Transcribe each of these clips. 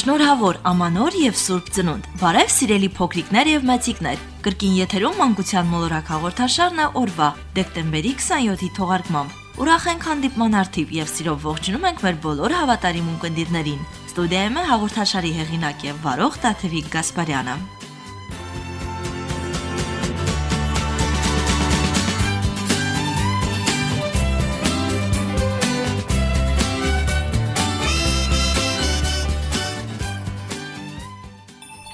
Շնորհավոր Ամանոր եւ Սուրբ Ծնունդ։ Բարև սիրելի փոքրիկներ եւ մեծիկներ։ Կրկին եթերում մանկության մոլորակ հաղորդաշարն է օրվա դեկտեմբերի 27-ի թողարկմամբ։ Ուրախ ենք հանդիպման արդիվ եւ սիրով ողջունում ենք մեր բոլոր հավատարիմ ունկնդիրներին։ Ստուդիայում է հաղորդաշարի հեղինակ եւ վարող Տաթևիկ Գասպարյանը։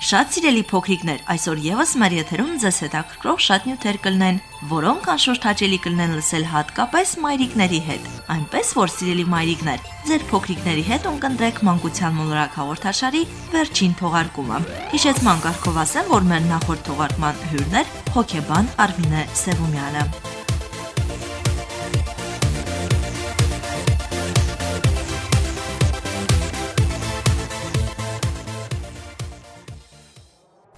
Շատ սիրելի փոքրիկներ, այսօր եւս մեր եթերում ձեզ հետաքրքրող շատ նյութեր կլնեն, որոնք անշուշտ հաճելի կլնեն լսել հատկապես մայրիկների հետ։ Այնպես որ սիրելի մայրիկներ, ձեր փոքրիկների հետ ունկնդրեք մանկության մոլորակ հաղորդաշարի վերջին թողարկումը։ Հիշեցման կարգով ասեմ, որ մեր նախորդ թողարկման հյուրն էր հոկեբան Արմինե Սևումյանը։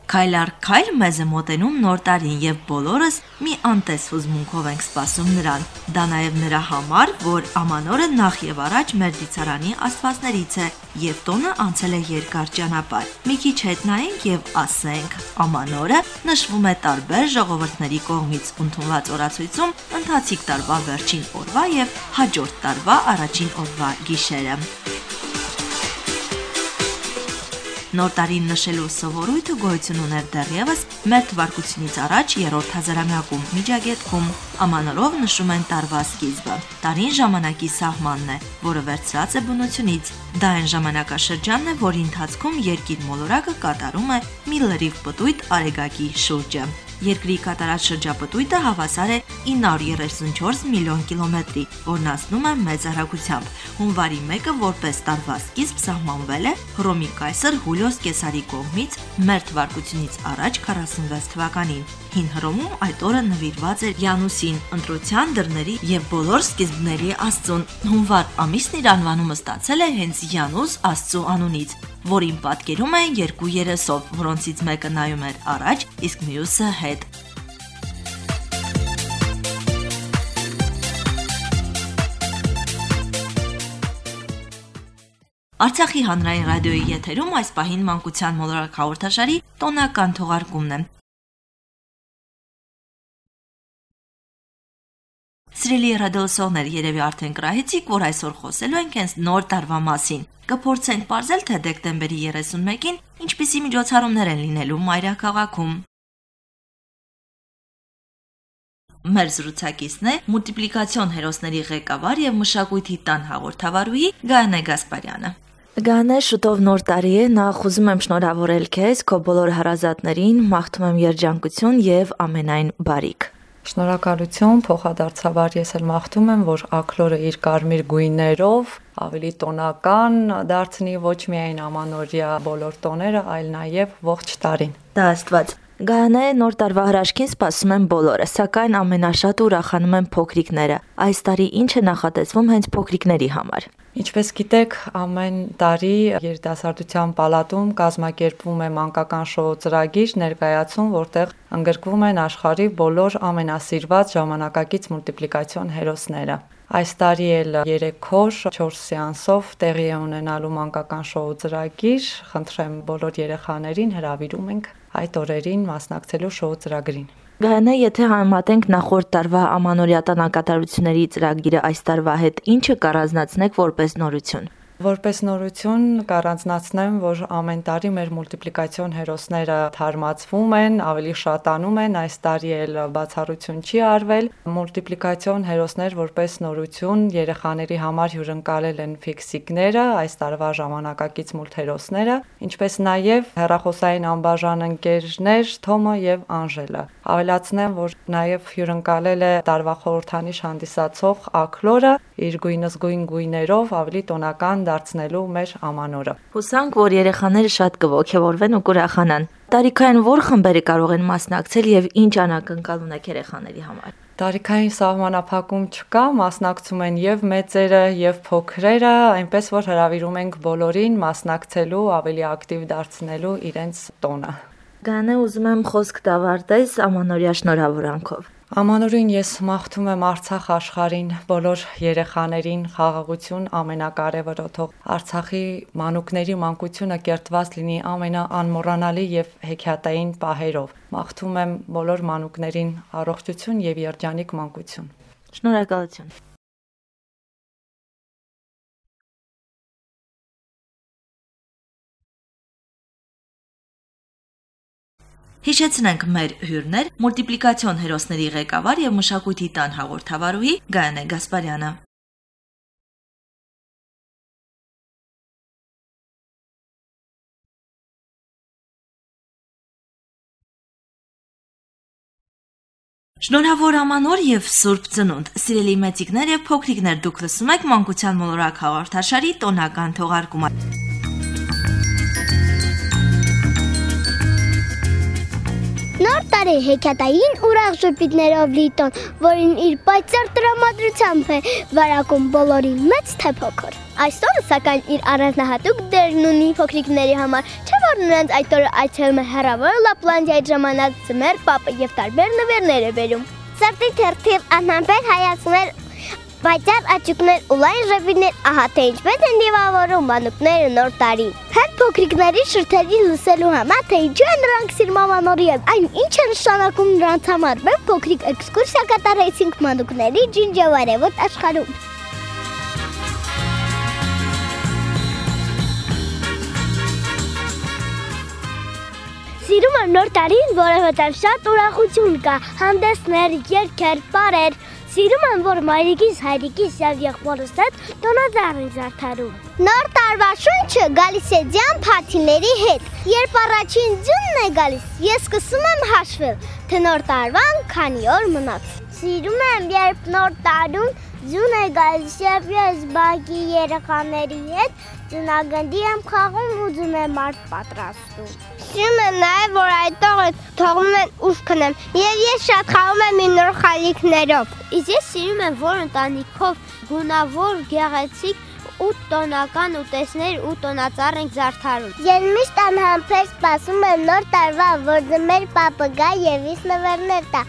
Քայլ առ քայլ մեզ է մոտենում նոր տարին եւ բոլորս մի անտես հուզմունքով ենք սպասում նրան։ Դա նաեւ նրա համար, որ ամանորը նախ եւ առաջ մեր դիցարանի աստվածներից է եւ տոնը անցել է երկար ճանապարհ։ Մի քիչ հետ նայենք եւ ասենք. ամանորը նշվում է տարբեր ժողովրդների կողմից ընդունված օրացույցում ընթացիկ տարվա վերջին օրվա եւ հաջորդ տարվա առաջին օրվա գիշերը։ Նոր տարին նշելու սովորույթը գոյություն ուներ դեռևս մեր թվարկությունից առաջ երրորդ հազարամյակում Միջագետքում ամանորով նշում են տարվա սկիզբը։ Տարին ժամանակի սահմանն է, որը վերցրած է բնությունից։ Դա այն ժամանակաշրջանն է, որի ընթացքում երկիր մոլորակը կատարում է մի լրիվ պտույտ արեգակի շուրջը։ Երկրի կատարած շրջապտույտը հավասար է 934 միլիոն կիլոմետրի, որն ասնում է մեծ արագությամբ։ Հունվարի 1-ը որպես տարվա սկիզբ սահմանվել է Հռոմի կայսր Հուլիոս Կեսարի կողմից մեր թվարկությունից առաջ 46 թվականին։ Հին Հռոմում այդ օրը նվիրված էր Յանուսին, ընտրության դռների եւ բոլոր սկիզբների Աստծուն։ Հունվար ամիսն իր անվանումը ստացել է հենց Յանուս Աստծու անունից, որին պատկերում է երկու երեսով, որոնցից մեկը նայում էր առաջ, իսկ մյուսը հետ։ Արցախի հանրային ռադիոյի եթերում այս պահին մանկության մոլորակ հաղորդաշարի տոնական թողարկումն է։ Սիրելի ռադիոսողներ, երևի արդեն գրահեցիք, որ այսօր խոսելու ենք հենց նոր տարվա մասին։ Կփորձենք ողջել, թե դեկտեմբերի 31-ին ինչպիսի միջոցառումներ են լինելու Մայրաքաղաքում։ Մեր զրուցակիցն է մուլտիպլիկացիոն հերոսների ղեկավար եւ մշակույթի տան հաղորդավարուհի Գայանե Գասպարյանը։ Գանե շուտով նոր տարի է, նախ ուզում եմ շնորհավորել քեզ, քո բոլոր հարազատներին, մաղթում եմ երջանկություն եւ ամենայն բարիք։ Շնորհակալություն, փոխադարձաբար ես էլ մաղթում եմ, որ ակլորը իր կարմիր գույներով ավելի տոնական դարձնի ոչ միայն ամանորյա բոլոր տոները, այլ նաև ողջ տարին։ Դա աստված։ Գանե նոր տարվա հրաշքին սպասում են բոլորը, սակայն ամենաշատ ուրախանում են փոքրիկները։ Այս տարի ինչ է նախատեսվում հենց փոքրիկների համար։ Ինչպես գիտեք, ամեն տարի երիտասարդության պալատում կազմակերպվում է մանկական շոու ծրագիր ներկայացում, որտեղ ընդգրկվում են աշխարհի բոլոր ամենասիրված ժամանակակից մուլտիպլիկացիոն հերոսները։ Այս տարի էլ 3 օր 4 սեանսով տեղի է ունենալու մանկական շոու ծրագիր։ Խնդրեմ բոլոր երեխաներին հրավիրում ենք այդ օրերին մասնակցելու շոու ծրագրին։ Գայանե, եթե համեմատենք նախորդ տարվա ամանորյա տնակատարությունների ծրագիրը այս տարվա հետ, ինչը կառանձնացնեք որպես նորություն։ Որպես նորություն կառանձնացնեմ, որ ամեն տարի մեր մուլտիպլիկացիոն հերոսները թարմացվում են, ավելի շատանում են, այս տարի էլ բացառություն չի արվել։ Մուլտիպլիկացիոն հերոսներ որպես նորություն երեխաների համար հյուրընկալել են ֆիքսիկները, այս տարվա ժամանակակից մուլտհերոսները, ինչպես նաև հերախոսային անբաժան ընկերներ Թոմը եւ Անժելը։ Ավելացնեմ, որ նաև հյուրընկալել է տարվա խորհրդանիշ հանդիսացող Ակլորը իր գույնզգույն գույներով ավելի տոնական դարձնելու մեր ամանորը։ Հուսանք, որ երեխաները շատ կողքեվորվեն ու կուրախանան։ Տարիքային ո՞ր խմբերը կարող են մասնակցել եւ ինչ անակնկալ ունեք երեխաների համար։ Տարիքային սահմանափակում չկա, մասնակցում են եւ մեծերը եւ փոքրերը, այնպես որ հրավիրում ենք բոլորին մասնակցելու, ավելի ակտիվ դարձնելու իրենց տոնը։ Գանե ուզում եմ խոսք դավարտես ամանորյա շնորհավորանքով։ Ամանորին ես մաղթում եմ Արցախ աշխարհին, բոլոր երեխաներին խաղաղություն ամենակարևորոթող Արցախի մանուկների մանկությունը կերտված լինի ամենաանմոռանալի եւ հեքիաթային պահերով։ Մաղթում եմ բոլոր մանուկներին առողջություն եւ երջանիկ մանկություն։ Շնորհակալություն։ Հիշեցնենք մեր հյուրներ մուլտիպլիկացիոն հերոսների ղեկավար եւ մշակույթի տան հաղորդավարուհի Գայանե Գասպարյանը։ Շնորհավոր ամանոր եւ Սուրբ Ծնունդ։ Սիրելի մեծիկներ եւ փոքրիկներ, դուք լսում եք Մանկության մոլորակ հաղորդաշարի տոնական թողարկումը։ Նոր տարի հեքիաթային ուրախ ժպիտներով լիտոն, որին իր պայծառ տրամադրությամբ է վարակում բոլորի մեծ թե փոքր։ Այսօր սակայն իր առանձնահատուկ դերն ունի փոքրիկների համար, չէ՞ որ նրանց այդ օրը այցելում է հեռավոր Լապլանդիայի ժամանակ ծմեր պապը եւ տարբեր նվերներ է բերում։ Սրտի թերթիվ անհամբեր հայացներ Բայց աճուկներ ու լայն ժպիտներ, ահա թե ինչպես են դիվավորում մանուկները նոր տարին։ Հետ փոքրիկների շրթերի լսելու համար, թե ինչու են նրանք սիրմանորի եւ այն ինչ է նշանակում նրանց համար։ Մենք փոքրիկ էքսկուրսիա կատարեցինք մանուկների ջինջավարևոտ աշխարհում։ Սիրում եմ նոր տարին, որովհետև շատ ուրախություն կա, հանդեսներ, երգեր, պարեր, Սիրում եմ, որ մայրիկիս, հայրիկիս եւ եղբորս հետ տոնածառ են զարդարում։ Նոր տարվա շունչը գալիս է ձյան փաթիների հետ։ Երբ առաջին ձյունն է գալիս, ես սկսում եմ հաշվել, թե նոր տարվան քանի օր մնաց։ Սիրում եմ, երբ նոր տարուն ձյուն է գալիս եւ ես բակի երեխաների հետ ձնագնդի եմ խաղում ու ձուն եմ մարդ պատրաստում։ Սիրում եմ նաև, որ այդ տողը թողնում են ուշ քնեմ, եւ ես շատ խաղում եմ իմ նոր խալիքներով։ Իսկ ես սիրում եմ, որ ընտանիքով գունավոր, գեղեցիկ ու տոնական ուտեսներ ու տոնածառ ենք զարդարում։ Ես միշտ անհամբեր սպասում եմ նոր տարվա, որ ձմեր պապը գա եւ իս նվերներ տա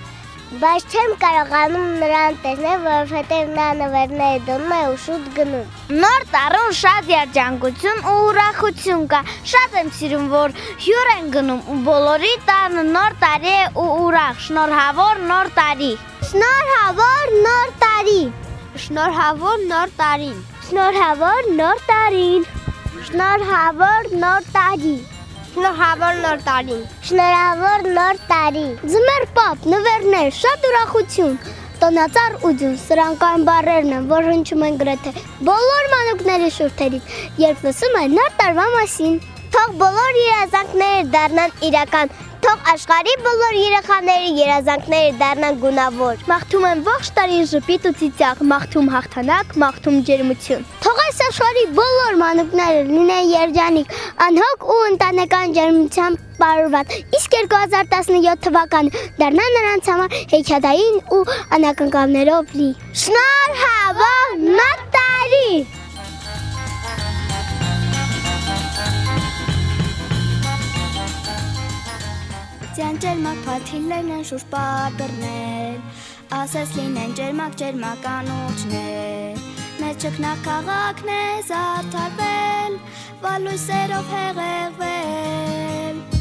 բայց չեմ կարողանում նրան տեսնել, որովհետև նա նվերները դնում է ու շուտ գնում։ Նոր տարուն շատ երջանկություն ու ուրախություն կա։ Շատ եմ սիրում, որ հյուր են գնում ու բոլորի տանը նոր տարի է ու ուրախ։ Շնորհավոր նոր տարի։ Շնորհավոր նոր տարի։ Շնորհավոր նոր տարին։ Շնորհավոր նոր տարին։ Շնորհավոր նոր տարի։ Շնորհավոր նոր տարին։ Շնորհավոր նոր տարի։ Ձմեր պապ, նվերներ, շատ ուրախություն։ Տոնածառ ու ձուն, սրանք այն բառերն են, որ հնչում են գրեթե բոլոր մանուկների շուրթերից, երբ լսում են նոր տարվա մասին։ Թող բոլոր երազանքները դառնան իրական, Թող աշխարհի բոլոր երեխաների երազանքները դառնան գունավոր։ Մաղթում եմ ողջ տարին ժպիտ ու ծիծաղ, մաղթում հաղթանակ, մաղթում ջերմություն։ Թող այս աշխարհի բոլոր մանուկները լինեն երջանիկ, անհոգ ու ընտանեկան ջերմությամբ բարուրված։ Իսկ 2017 թվականը դառնա նրանց համար հեքիաթային ու անակնկալներով լի։ Շնորհավոր նատարի։ Ձյան ջերմակ փաթիլներն են շուրջ պատրնել, ասես լինեն ջերմակ ջերմականուչներ։ Մեծ ճկնակ քաղաքն է զարդարվել, վալույսերով հեղեղվել։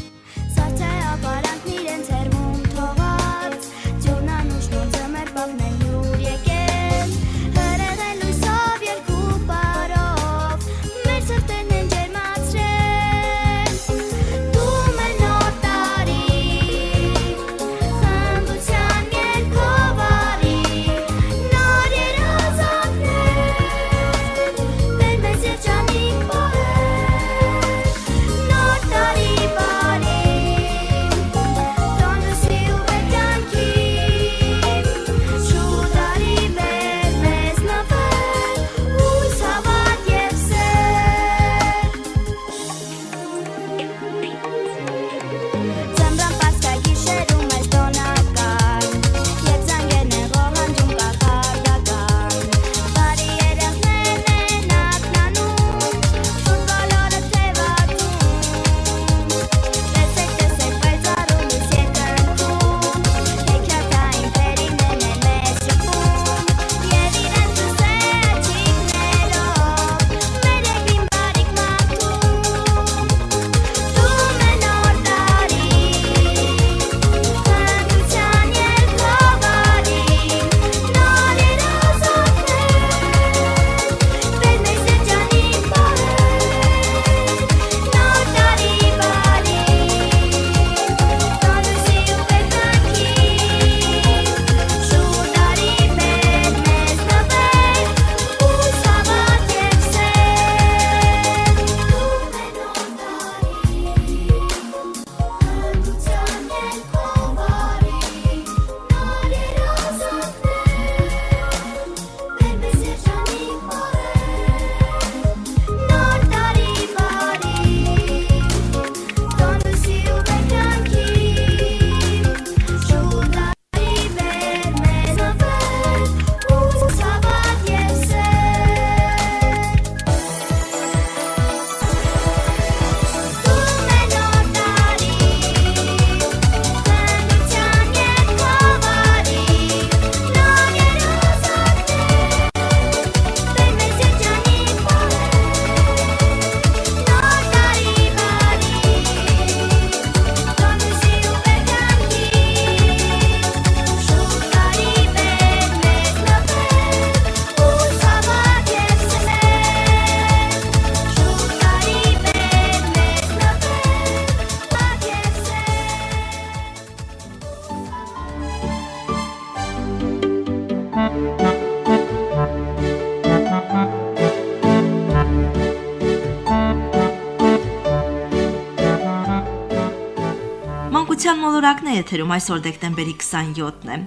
է եթերում այսօր դեկտեմբերի 27-ն է։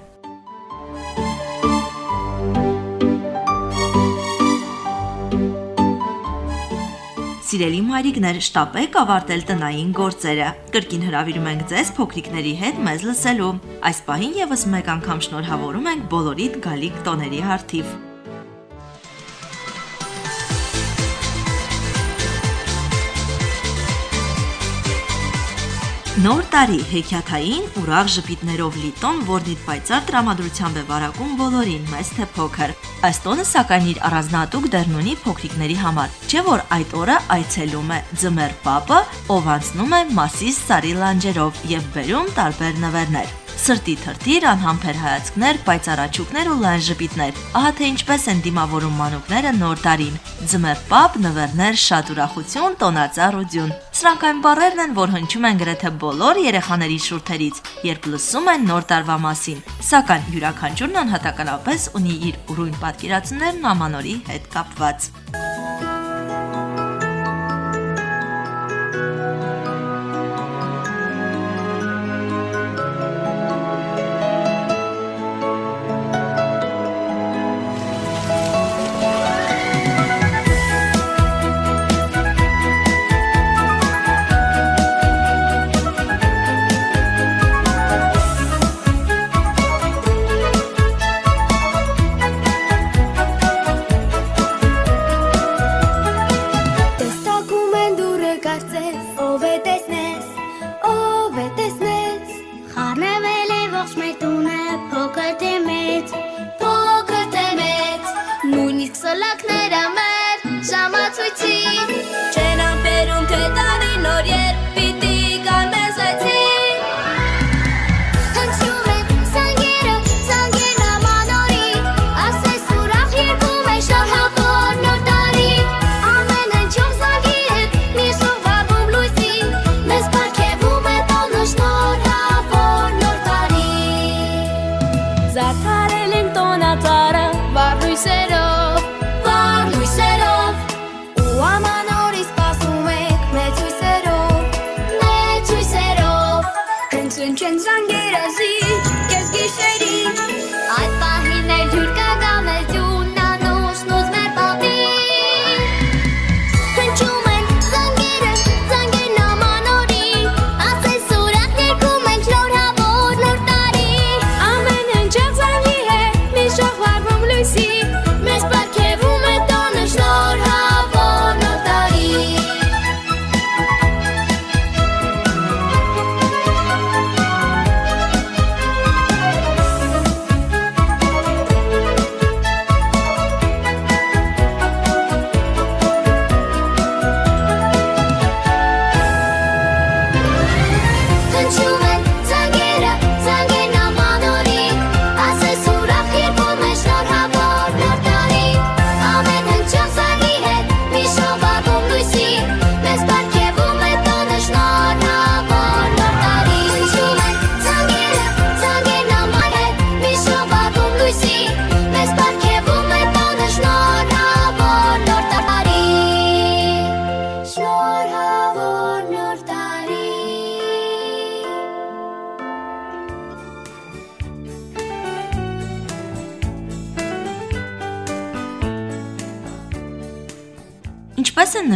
Սիրելի մայրիկներ, շտապեք ավարտել տնային գործերը։ Կրկին հրավիրում ենք ձեզ փոքրիկների հետ մեզ լսելու։ Այս պահին եւս մեկ անգամ շնորհավորում ենք բոլորիդ գալիք տոների հարթիվ։ Նոր տարի հեքիաթային ուրախ ժպիտներով լի տոն, որն իր պայծառ տրամադրությամբ է վարակում բոլորին, մեծ թե փոքր։ Այս տոնը սակայն իր առանձնահատուկ դերն ունի փոքրիկների համար։ Չէ՞ որ այդ օրը այցելում է Ձմեռ Պապը, ով անցնում է Մասիս Սարի լանջերով եւ բերում տարբեր նվերներ սրտի թրթիր, անհամբեր հայացքներ, պայծառաչուկներ ու լայն ժպիտներ։ Ահա թե ինչպես են դիմավորում մանուկները նոր տարին։ Ձմեռ պապ, նվերներ, շատ ուրախություն, տոնածառություն։ Սրանք այն բառերն են, որ հնչում են գրեթե բոլոր երեխաների շուրթերից, երբ լսում են նոր տարվա մասին։ Սակայն յուրաքանչյուրն անհատականապես ունի իր ուրույն պատկերացումներն ամանորի հետ կապված։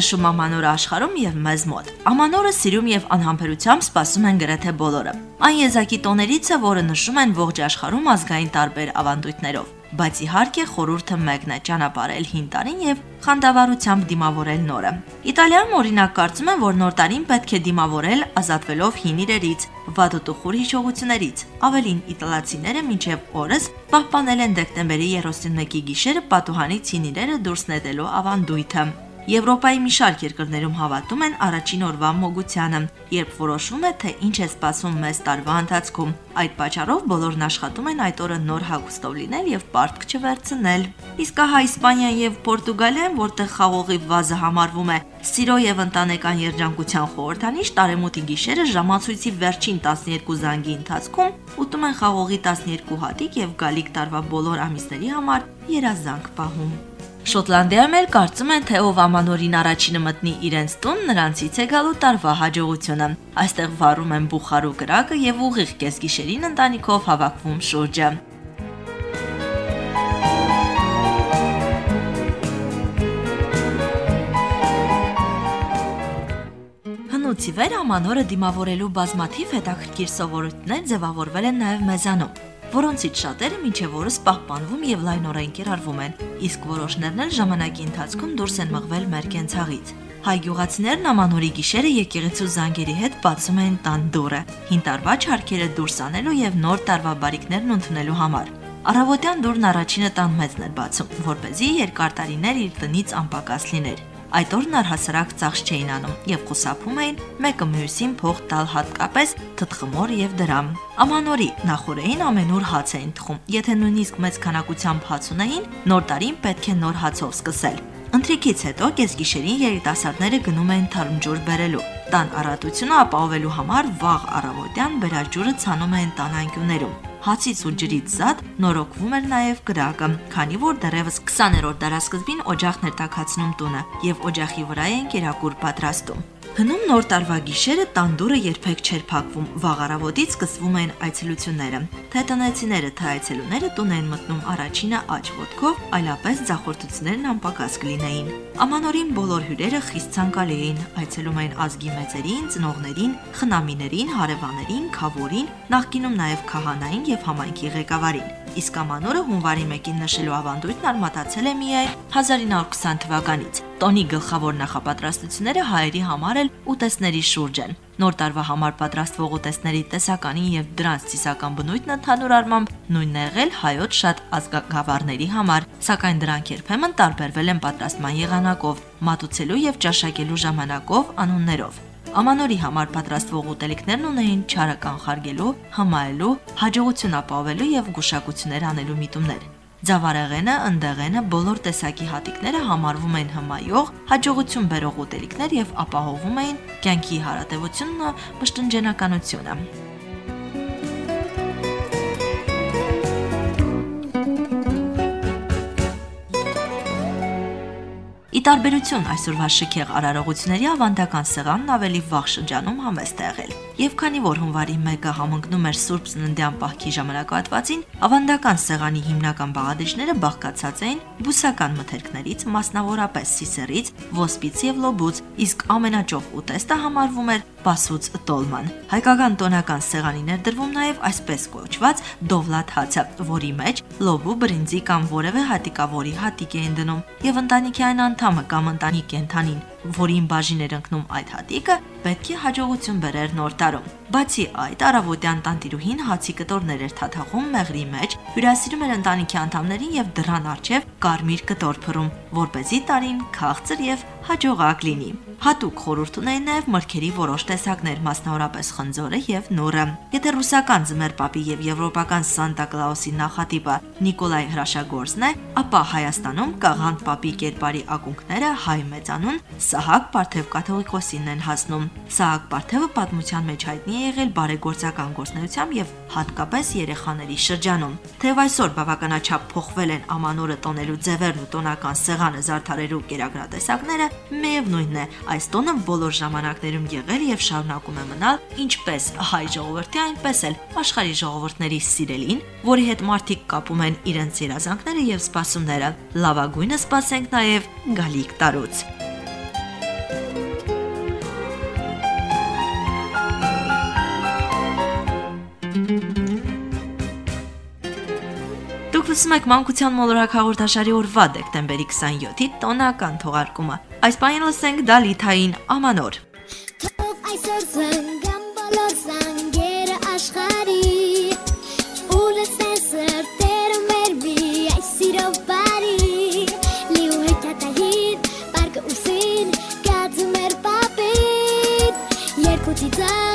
նշում ամանորը աշխարհում եւ մեզ մոտ։ Ամանորը սիրում եւ անհամբերությամբ սպասում են գրեթե բոլորը։ Այն եզակի տոներից է, որը նշում են ողջ աշխարհում ազգային տարբեր ավանդույթներով բայց իհարկե խորհուրդը մեկն է՝ ճանապարհել հին տարին եւ խանդավառությամբ դիմավորել նորը։ Իտալիայում օրինակ կարծում են, որ նոր տարին պետք է դիմավորել ազատվելով հին իրերից, վատուտուխուր հիշողություններից։ Ավելին, իտալացիները մինչև օրս պահպանել են դեկտեմբերի 31-ի գիշերը պատուհանից հին իրերը դուրս նետելու ավանդույթը։ Եվրոպայի մի շարք երկրներում հավատում են առաջին օրվա մոգությանը, երբ որոշվում է, թե ինչ է սպասում մեզ տարվա ընթացքում։ Այդ պատճառով բոլորն աշխատում են այդ օրը նոր հագուստով լինել եւ պարտք չվերցնել։ Իսկ հա Իսպանիան եւ Պորտուգալիան, որտեղ խաղողի վազը համարվում է սիրո եւ ընտանեկան երջանկության խորհրդանիշ, տարեմուտի գիշերը ժամացույցի վերջին 12 զանգի ընթացքում ուտում են խաղողի 12 հատիկ եւ գալիք տարվա բոլոր ամիսների համար երազանք պահում։ Շոտլանդիայում էլ կարծում են, թե ով ամանորին առաջինը մտնի իրենց տուն, նրանցից է գալու տարվա հաջողությունը։ Այստեղ վառում են բուխարու կրակը եւ ուղիղ կեսգիշերին ընտանիքով հավաքվում շուրջը։ Հնուցի վեր ամանորը դիմավորելու բազմաթիվ հետաքրքիր սովորույթներ ձևավորվել են նաև մեզանում, որոնցից շատերը մինչև օրս պահպանվում եւ լայնորեն կիրառվում են, իսկ որոշներն էլ ժամանակի ընթացքում դուրս են մղվել մեր կենցաղից։ Հայ գյուղացիներն ամանորի գիշերը եկեղեցու զանգերի հետ բացում են տան դուռը, հին տարվա չարքերը դուրս անելու եւ նոր տարվա բարիկներն ընդունելու համար։ Առավոտյան դուրն առաջինը տան մեծն էր բացում, որ เป զի երկար տարիներ իր տնից անպակաս լիներ։ Այդ օրն առհասարակ ծախս չէին անում եւ խուսափում էին մեկը մյուսին փող տալ հատկապես թթխմոր եւ դրամ։ Ամանորի նախորեին ամենուր հաց էին թխում։ Եթե նույնիսկ մեծ քանակությամբ հաց ունեին, նոր տարին պետք է նոր հացով սկսել։ Ընթրիքից հետո կեսգիշերին երիտասարդները գնում էին թարմ ջուր բերելու։ Տան առատությունը ապահովելու համար վաղ առավոտյան բերաջուրը ցանում էին տան անկյուններում հացից ու ջրից զատ նորոգվում էր նաև գրակը, քանի որ դեռևս 20-րդ դարաշրջին օջախն էր տակացնում տունը եւ օջախի վրա էին կերակուր պատրաստում։ Հնում նոր տարվա գիշերը տանդուրը երբեք չէր փակվում։ Վաղ առավոտից սկսվում էին այցելությունները։ Թե տնեցիները, թե այցելուները տուն էին մտնում առաջինը աճ ոտքով, այլապես ցախորտություններն անպակաս կլինեին։ Ամանորին բոլոր հյուրերը խիստ ցանկալի էին, այցելում էին ազգի մեծերին, ծնողներին, խնամիներին, հարևաներին, խավորին, նախկինում նաև քահանային եւ համայնքի ղեկավարին։ Իսկ ամանորը հունվարի 1-ին նշելու ավանդույթն արմատացել է միայն 1920 թվականից։ Տոնի գլխավոր նախապատրաստությունները հայերի համար էլ ուտեստների շուրջ են։ Նոր տարվա համար պատրաստվող ուտեստների տեսականին եւ դրանց ցիսական բնույթն ընդհանուր առմամբ նույնն է եղել հայոց շատ ազգագավառների համար, սակայն դրանք երբեմն տարբերվել են պատրաստման եղանակով, մատուցելու եւ ճաշակելու ժամանակով, անուններով։ Ամանորի համար պատրաստվող ուտելիքներն ունեին չարը կանխարգելու, հմայելու, հաջողություն ապահովելու եւ գուշակություններ անելու միտումներ։ Ձավարեղենը, ընդեղենը, բոլոր տեսակի հատիկները համարվում են հմայող, հաջողություն բերող ուտելիքներ եւ ապահովում էին կյանքի հարատեվությունն ու մշտնջենականությունը։ տարբերություն այսօրվա շքեղ արարողությունների ավանդական սեղանն ավելի վաղ շրջանում համեստ եղել։ Եվ քանի որ հունվարի 1-ը համընկնում էր Սուրբ Ծննդյան պահքի ժամանակահատվածին, ավանդական սեղանի հիմնական բաղադրիչները բաղկացած էին բուսական մթերքներից, մասնավորապես սիսերից, ոսպից եւ լոբուց, իսկ ամենաճոխ ուտեստը համարվում էր պասուց տոլման։ Հայկական տոնական սեղանի ներդրվում նաև այսպես կոչված դովլատ հացը, որի մեջ լոբու, բրինձի կամ որևէ հատիկավորի հատիկ էին դնում եւ ընտանիքի այն անդամը կամ ընտանի կենթանին որին բաժին էր ընկնում այդ հատիկը, պետք է հաջողություն բերեր նոր տարում։ Բացի այդ, առավոտյան տանտիրուհին հացի կտորներ էր թաթախում մեղրի մեջ, հյուրասիրում էր ընտանիքի անդամներին եւ դրան արչեւ կարմիր կտոր փռում, որ เป զի տարին քաղցր եւ հաջողակ լինի։ Հատուկ խորհուրդ ունեն նաև մրգերի որոշ տեսակներ, մասնավորապես խնձորը եւ նորը։ Եթե ռուսական Ձմեռ Պապի եւ եվրոպական Սանտա Կլաուսի նախատիպը Նիկոլայ Հրաշագործն է, ապա Հայաստանում Կաղանդ Պապի կերպարի ակունքները հայ մեծանուն Սահակ Պարթև կաթողիկոսին են հասնում։ Սահակ Պարթևը պատմության մեջ հայտնի է եղել բարեգործական գործնեությամբ եւ հատկապես երեխաների շրջանում։ Թեև այսօր բավականաչափ փոխվել են ամանորը տոնելու ձևերն ու տոնական սեղանը զարդարելու կերակրատեսակները, միևնույնն է, այս տոնը բոլոր ժամանակներում եղել եւ շարունակում է մնալ ինչպես հայ ժողովրդի, այնպես էլ աշխարհի ժողովուրդների սիրելին, որի հետ մարդիկ կապում են իրենց երազանքները եւ սպասումները։ Լավագույնը սպասենք նաեւ գալիք տարուց։ լսում եք մանկության մոլորակ հաղորդաշարի օրվա դեկտեմբերի 27-ի տոնական թողարկումը։ Այս պահին լսենք Դալիթային Ամանոր։ Թող այսօր զանգան բոլոր զանգերը աշխարի ու լսեն սրտերը մեր մի այս սիրով բարի լիու հետատահին պարկը ուսին կածում մեր պապին երկու ծիծաղ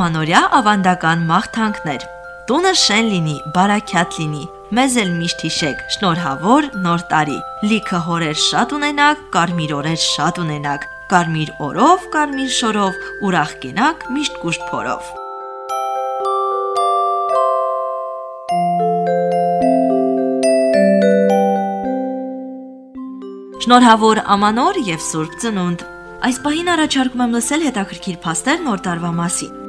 Ամանորյա ավանդական մաղթանքներ։ Տունը շեն լինի, բարաքյատ լինի։ Մեզ էլ միշտ հիշեք, շնորհավոր նոր տարի։ Լիքը հորեր շատ ունենաք, կարմիր օրեր շատ ունենաք։ Կարմիր օրով, կարմիր շորով, ուրախ կենաք միշտ կուշտ փորով։ Շնորհավոր ամանոր եւ Սուրբ Ծնունդ։ Այս պահին առաջարկում եմ լսել հետաքրքիր փաստեր Նոր տարվա մասին։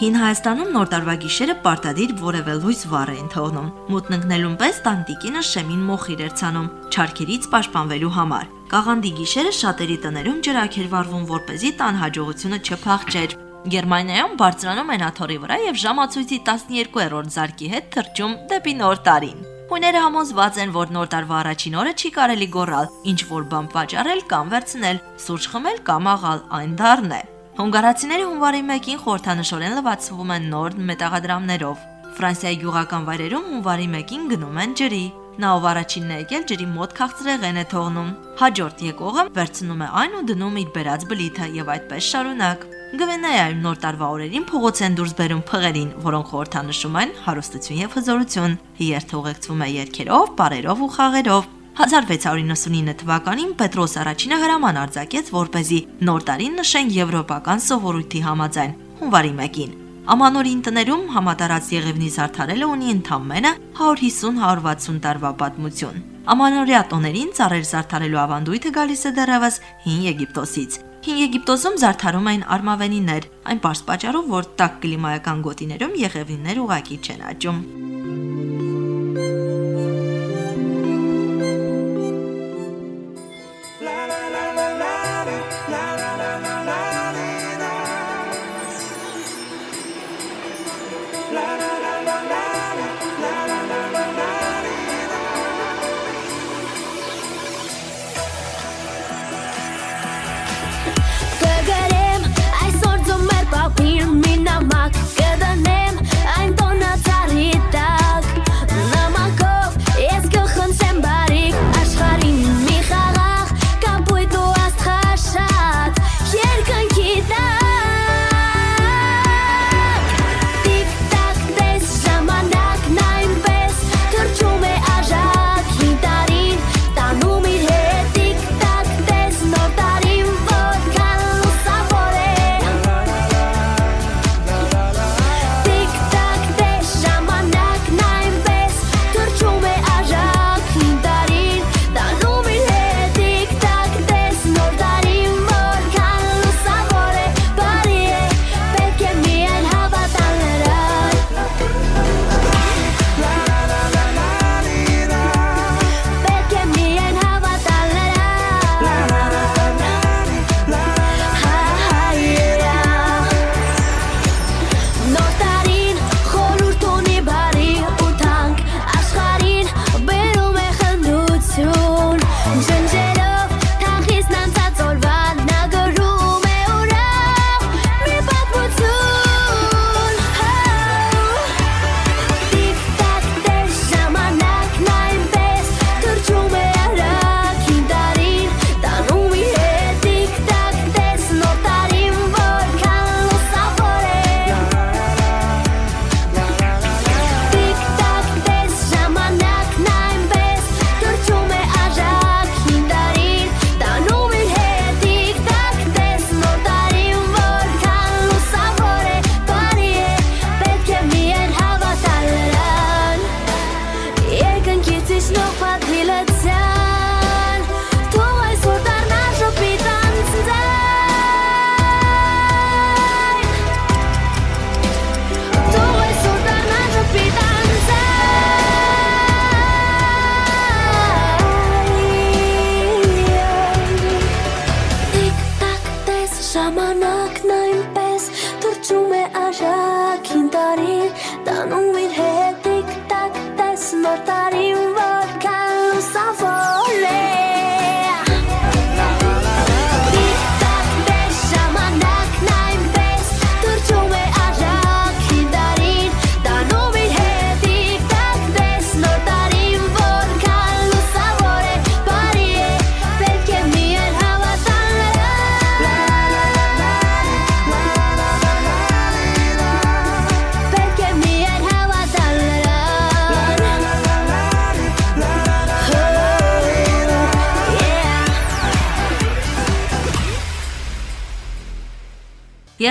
Հին Հայաստանում Նոր տարվա գիշերը պարտադիր որևէ լույս վառ էին թողնում։ Մուտնկնելուն պես տանտիկինը շեմին մոխիր էր ցանում, չարքերից պաշտպանվելու համար։ Կաղանդի գիշերը շատերի տներում ջրակ էր վառվում, որ เป զի տան հաջողությունը չփախչեր։ Գերմանիայում բարձրանում են աթոռի վրա եւ ժամացույցի 12-րդ զարկի հետ թրջում դեպի նոր տարին։ Հույները համոզված են, որ նոր տարվա առաջին օրը չի կարելի գոռալ, ինչ որ բան պատճառել կամ վերցնել, սուրճ խմել կամ աղալ, այն դառն է։ Հունգարացիները հունվարի 1-ին խորհրդանշորեն լվացվում են նոր մետաղադրամներով։ Ֆրանսիայի գյուղական վայրերում հունվարի 1-ին գնում են ջրի։ Նա ով առաջինն է եկել ջրի մոտ քաղցրեղեն է թողնում։ Հաջորդ եկողը վերցնում է այն ու դնում իր բերած բլիթը եւ այդպես շարունակ։ Գվենայայում նոր տարվա օրերին փողոց են դուրս բերում փղերին, որոնք խորհրդանշում են հարստություն եւ հզորություն։ Երթը ուղեկցվում է երգերով, բարերով ու խաղերով։ 1699 թվականին Պետրոս առաջինը հրաման արձակեց, որ เป զի նոր տարին նշեն եվրոպական սովորույթի համաձայն՝ հունվարի 1-ին։ Ամանորին տներում համատարած Եղևնի զարդարելը ունի ընդամենը 150-160 տարվա պատմություն։ Ամանորյա տոներին ծառեր զարդարելու ավանդույթը գալիս է դեռևս հին Եգիպտոսից։ Հին Եգիպտոսում զարդարում էին արմավենիներ, այն պարզ պատճառով, որ տաք կլիմայական գոտիներում եղևնիներ ուղակի չեն աճում։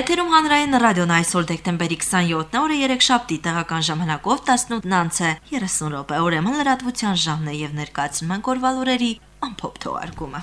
Եթերում հանրային ռադիոն այսօր դեկտեմբերի 27-ն է, օրը 3 շաբթի տեղական ժամանակով 18:00 է 30 րոպե։ Ուրեմն լրատվության ժամն է եւ ներկայացնում ենք օրվա լուրերի ամփոփ թողարկումը։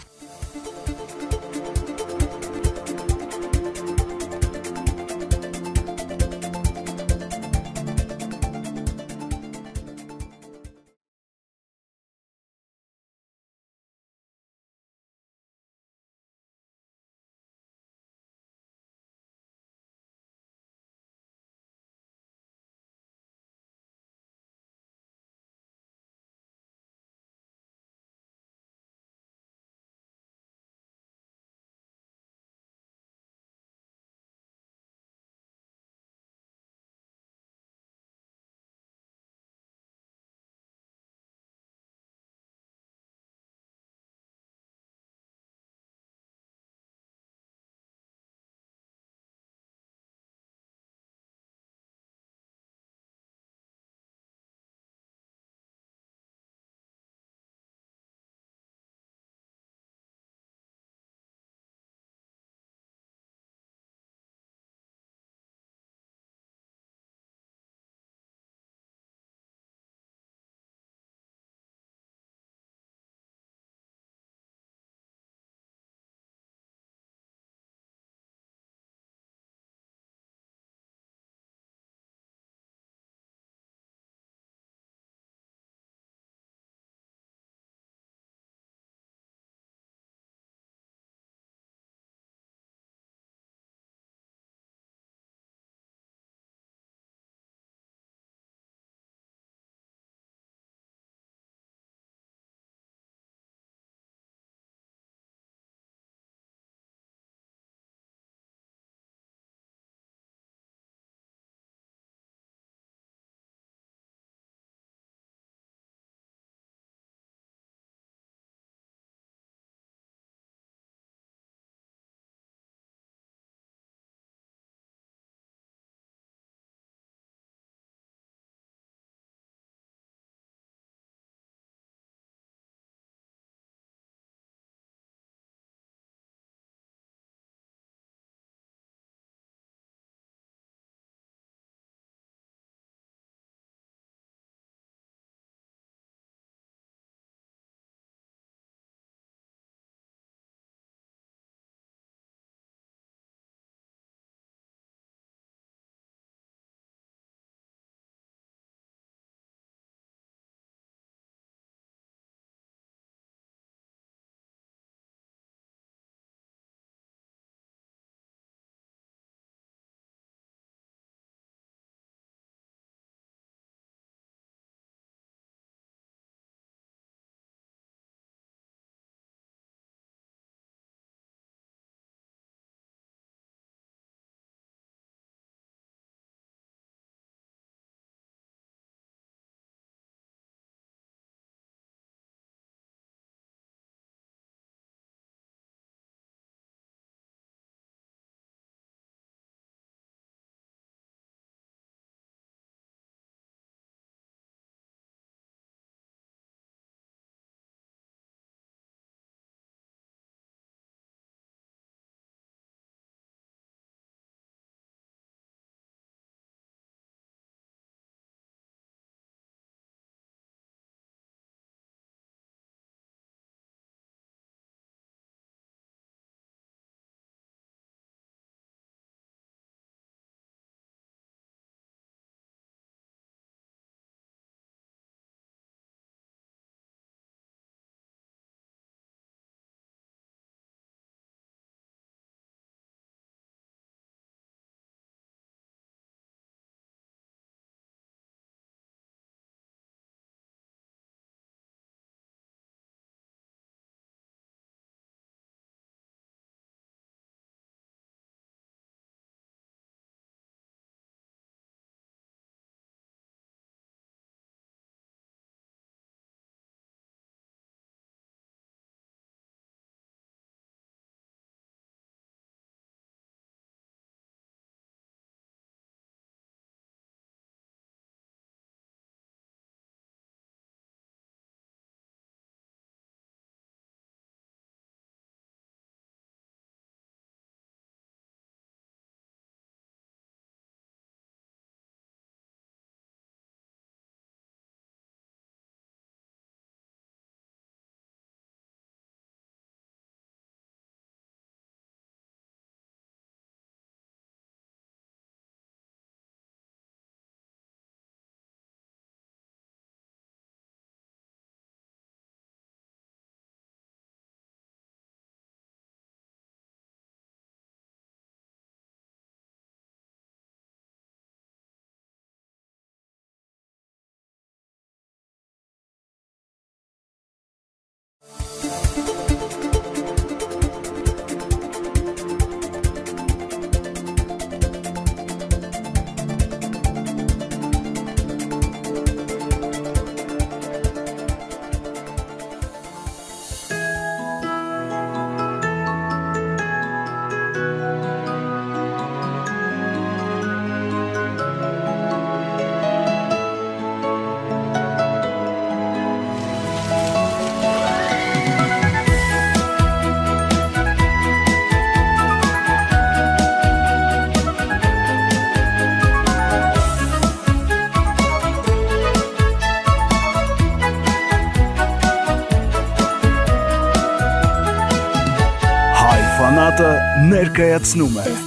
ներկայացնում է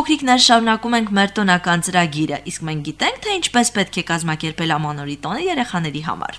եւ փոքրիկներ շարունակում ենք մեր տոնական ծրագիրը, իսկ մենք գիտենք, թե ինչպես պետք է կազմակերպել ամանորի տոնը երեխաների համար։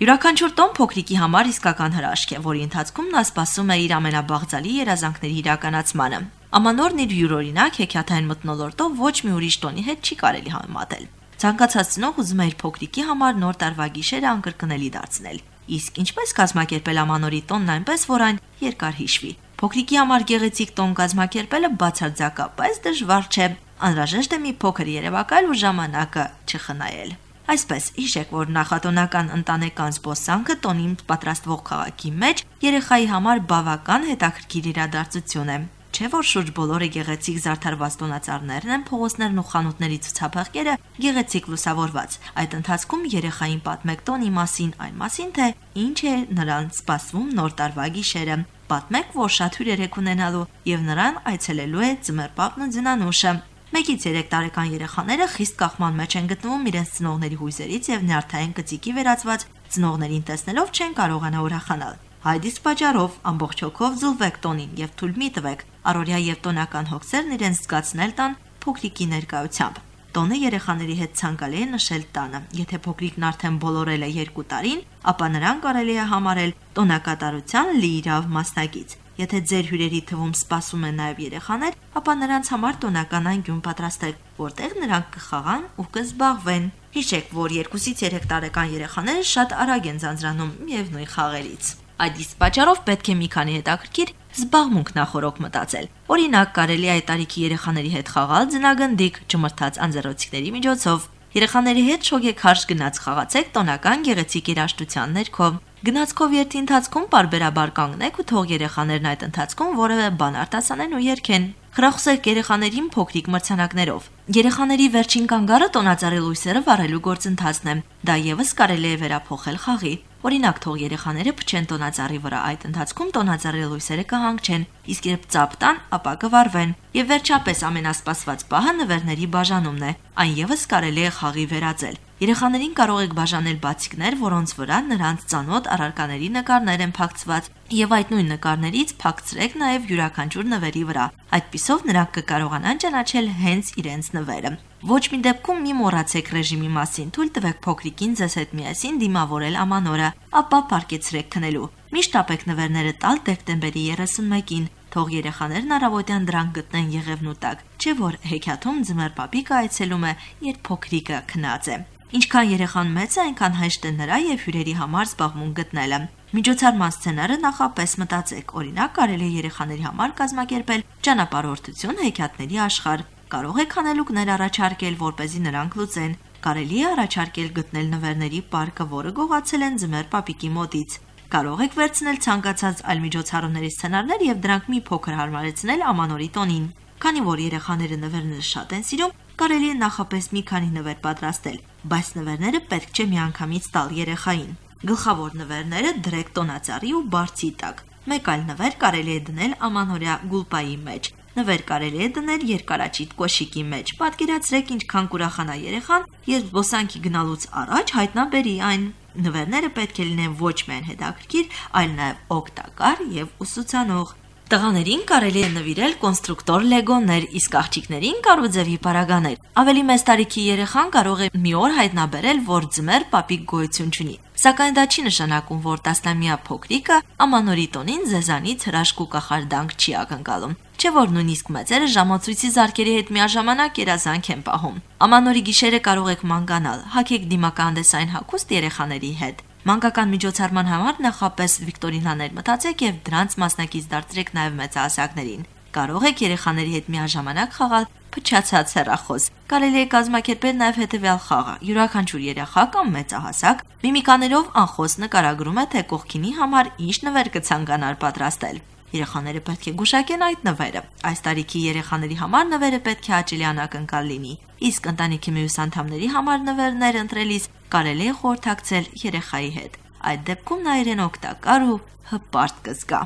Յուրաքանչյուր տոն փոքրիկի համար իսկական հրաշք է, որի ընթացքում նա սպասում է իր ամենաբաղձալի երազանքների իրականացմանը։ Ամանորն իր յուրօրինակ հեքիաթային մթնոլորտով ոչ մի ուրիշ տոնի հետ չի կարելի համեմատել։ Ցանկացած ծնող ուզում է իր փոքրիկի համար նոր տարվա գիշերը անկրկնելի դարձնել։ Իսկ ինչպես կազմակերպել ամանորի տոնն այնպես, որ այն երկար հիշվի։ Փոքրիկի համար գեղեցիկ տոն կազմակերպելը բացարձակապես դժվար չէ։ Անհրաժեշտ է մի փոքր երևակայել ու ժամանակը չխնայել։ Այսպես, հիշեք, որ նախատոնական ընտանեկան զբոսանքը տոնին պատրաստվող քաղաքի մեջ երեխայի համար բավական հետաքրքիր իրադարձություն է։ Չէ որ շուրջ բոլորը գեղեցիկ զարդարված տոնածառներն են, փողոցներն ու խանութների ցուցափեղկերը գեղեցիկ լուսավորված։ Այդ ընթացքում երեխային պատմեք տոնի մասին, այն մասին, թե ինչ է նրան սպասվում նոր տարվա գիշերը։ Պատմեք, որ շատ հյուրեր եք ունենալու եւ նրան այցելելու է ծմերպապն ու ձնանուշը։ Մեկից 3 տարեկան երեխաները խիստ կախման մեջ են գտնվում իրենց ծնողների հույզերից եւ նյարդային կծիկի վերածված ծնողներին տեսնելով չեն կարողանա ուրախանալ։ Հայդիս պատճառով ամբողջ հոգով զուլվեք տոնին եւ թույլ մի տվեք առօրյա եւ տոնական հոգսերն իրենց զգացնել տան փոքրիկի ներկայությամբ։ Տոնը երեխաների հետ ցանկալի է նշել տանը։ Եթե փոքրիկն արդեն բոլորել է 2 տարին, ապա նրան կարելի է համարել տոնակատարության լիիրավ մասնակից։ Եթե ձեր հյուրերի թվում սպասում են նաև երեխաներ, ապա նրանց համար տոնական անկյուն պատրաստեք, որտեղ նրանք կխաղան ու կզբաղվեն։ Հիշեք, որ 2-ից 3 տարեկան երեխաները շատ արագ են ձանձրանում միևնույն խաղերից։ Այդ իսկ պատճառով պետք է մի քանի հետաքրքիր զբաղմունք նախորոք մտածել։ Օրինակ, կարելի է այդ տարիքի երեխաների հետ խաղալ ձնագնդիկ, ճմրթած անձեռոցիկների միջոցով։ Երեխաների հետ շոգեքարշ գնաց խաղացեք տոնական գեղեցիկ երաժշտության ներքո։ Գնացքով երթի ընթացքում parberabar կանգնեք ու թող երեխաներն այդ ընթացքում որևէ բան արտասանեն ու երգեն։ Խրախուսեք երեխաներին փոքրիկ մրցանակներով։ Երեխաների վերջին կանգառը տոնածառի լույսերը վառելու գործընթացն է։ Դա եւս կարելի է վերափոխել խաղի։ Օրինակ, թող երեխաները փչեն տոնածառի վրա, այդ ընթացքում տոնածառի լույսերը կհանգչեն, իսկ երբ ծափ տան, ապա կվառվեն։ Եվ վերջապես ամենասպասված պահը նվերների բաժանումն է։ Այն եւս կարելի է խաղի վերածել։ Երեխաներին կարող եք բաժանել բացիկներ, որոնց վրա նրանց ծանոթ առարկաների նկարներ են փակցված, եւ այդ նույն նկարներից փակցրեք նաեւ յուրաքանչյուր նվերի վրա։ Այդպիսով նրանք կկարողանան ճանաչել հենց իրենց նվերը։ Ոչ մի դեպքում մի մոռացեք ռեժիմի մասին, թույլ տվեք փոքրիկին ձեզ հետ միասին դիմավորել ամանորը, ապա պարկեցրեք քնելու։ Միշտ ապեք նվերները տալ դեկտեմբերի 31-ին, թող երեխաներն առավոտյան դրանք գտնեն եղևնու տակ, չէ որ հեքիաթում ձմեռ պապիկը այցելում է, երբ փոքրիկը քնած է։ Ինչքան երեխան մեծ է, այնքան հեշտ է նրա եւ հյուրերի համար զբաղմունք գտնելը։ Միջոցառման սցենարը նախապես մտածեք։ Օրինակ, կարելի է երեխաների համար կազմակերպել ճանապարհորդություն հեքիաթների աշխարհ։ Կարող եք հանելուկներ առաջարկել, որ เป զի նրանք լուծեն։ Կարելի է առաջարկել գտնել նվերների պարկը, որը գողացել են ձմեր պապիկի մոտից։ Կարող եք վերցնել ցանկացած այլ միջոցառումների սցենարներ եւ դրանք մի փոքր հարմարեցնել ամանորի տոնին։ Քանի որ երեխաները նվերները շատ են սիրում, կարելի է նախապես մի քանի նվեր պատրաստել, բայց նվերները պետք չէ միանգամից տալ երեխային։ Գլխավոր նվերները դրեք տոնածառի ու բարձի տակ։ Մեկ այլ նվեր կարելի է դնել ամանորյա գուլպայի մեջ։ Նվեր կարելի է դնել երկարաճիտ կոշիկի մեջ։ Պատկերացրեք ինչքան կուրախանա երեխան, երբ զբոսանքի գնալուց առաջ հայտնաբերի այն։ Նվերները պետք է լինեն ոչ միայն հետաքրքիր, այլ նաև օգտակար եւ ուսուցանող։ Տղաներին կարելի է նվիրել կոնստրուկտոր լեգոներ, իսկ աղջիկներին կարուձևի պարագաներ։ Ավելի մեծ տարիքի երեխան կարող է մի օր հայտնաբերել, որ ձմեր պապիկ գոյություն չունի։ Սակայն դա չի նշանակում, որ տասնամյա փոքրիկը ամանորի տոնին ձեզանից հրաշք ու կախարդանք չի ակնկալում։ Չէ որ նույնիսկ մեծերը ժամացույցի զարկերի հետ միաժամանակ երազանք են պահում։ Ամանորի գիշերը կարող եք մանկանալ, հագեք դիմակահանդեսային հագուստ երեխաների հետ։ Մանկական միջոցառման համար նախապես վիկտորինաներ մտածեք եւ դրանց մասնակից դարձրեք նաեւ մեծահասակներին։ Կարող եք երեխաների հետ միաժամանակ խաղալ փչացած հեռախոս։ Կարելի է կազմակերպել նաև հետևյալ խաղը։ Յուրաքանչյուր երեխա կամ մեծահասակ միմիկաներով անխոս նկարագրում է, թե կողքինի համար ինչ նվեր կցանկանար պատրաստել։ Երեխաները պետք է գուշակեն այդ նվերը։ Այս տարիքի երեխաների համար նվերը պետք է հաճելի անակնկալ լինի։ Իսկ ընտանիքի մյուս անդամների համար նվերներ ընտրելիս կարելի է խորհրդակցել երեխայի հետ։ Այդ դեպքում նա իրեն օգտակար ու հպարտ կզգա։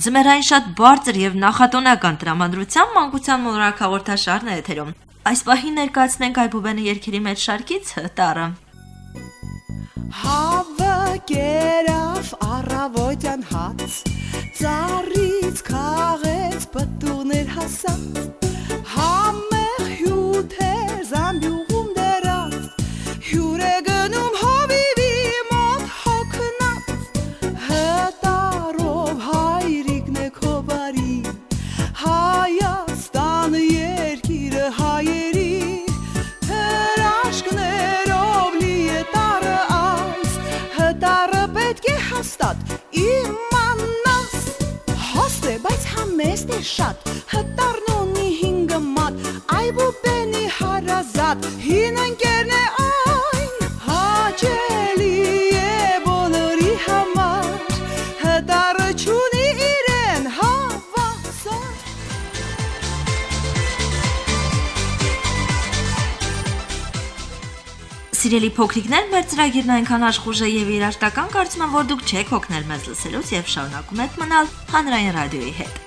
Ձմերային շատ բարձր եւ նախատոնական տրամադրությամբ մանկության մոլորակ հաղորդաշարն է եթերում։ Այս պահին ներկայացնենք Այբուբենի երկերի մեջ շարքից տառը։ Հավը կերավ առավոտյան հաց, ծառից քաղեց պտուներ հասած, համեղ համեստ է շատ հտարն ունի հինգը մատ այբուբենի հարազատ հին ընկերն է այն հաճելի է բոլորի համար հտարը չունի իրեն հավասար Սիրելի փոքրիկներ, մեր ծրագիրն այնքան աշխուժ է եւ երաշտական կարծում եմ, որ դուք չեք հոգնել մեզ լսելուց եւ շարունակում եք մնալ հանրային ռադիոյի հետ։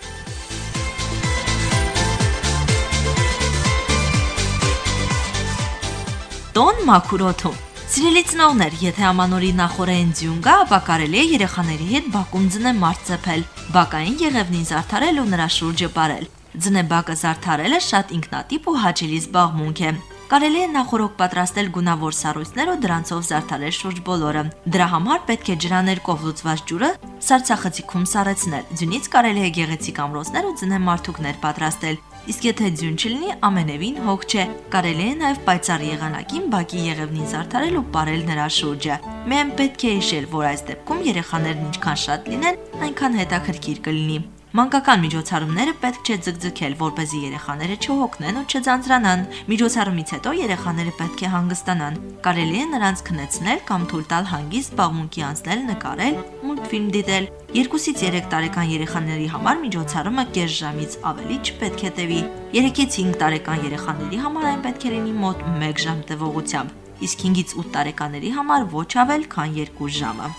Տոն մաքուրոթում Սիրելի ծնողներ, եթե ամանորի նախորեն ձյուն գա, ապա կարելի է երեխաների հետ բակում ձնե մարծեփել, բակային եղևնին զարդարել ու նրա շուրջը բարել։ Ձնե բակը զարդարելը շատ ինքնատիպ ու հաճելի զբաղմունք է։ Կարելի է նախորոք պատրաստել գունավոր սառույցներ ու դրանցով զարդարել շուրջ բոլորը։ Դրա համար պետք է ջրաներկով լուծված ջուրը սառցախցիկում սառեցնել։ Ձյունից կարելի է գեղեցիկ ամրոցներ ու ձնե մարդուկներ պատրաստել։ Իսկ եթե ձյուն չլինի, ամենևին հոգ չէ։ Կարելի է նաև պայծառ եղանակին բակի եղևնին զարդարել ու ապարել նրա շուրջը։ Միայն պետք է հիշել, որ այս դեպքում երեխաներն ինչքան շատ լինեն, այնքան հետաքրքիր կլինի։ Մանկական միջոցառումները պետք չէ ձգձգել, որ เป զի երեխաները չհոգնեն ու չձանձրանան։ Միջոցառումից հետո երեխաները պետք է հանգստանան։ Կարելի է նրանց քնեցնել կամ թույլ տալ հանգիստ զբաղմունքի անցնել, նկարել, մուլտֆիլմ դիտել։ 2-ից 3 տարեկան երեխաների համար միջոցառումը կես ժամից ավելի չպետք է տևի։ 3-ից 5 տարեկան երեխաների համար այն պետք է լինի մոտ 1 ժամ տևողությամբ, իսկ 5-ից 8 տարեկաների համար ոչ ավել, քան 2 ժամը։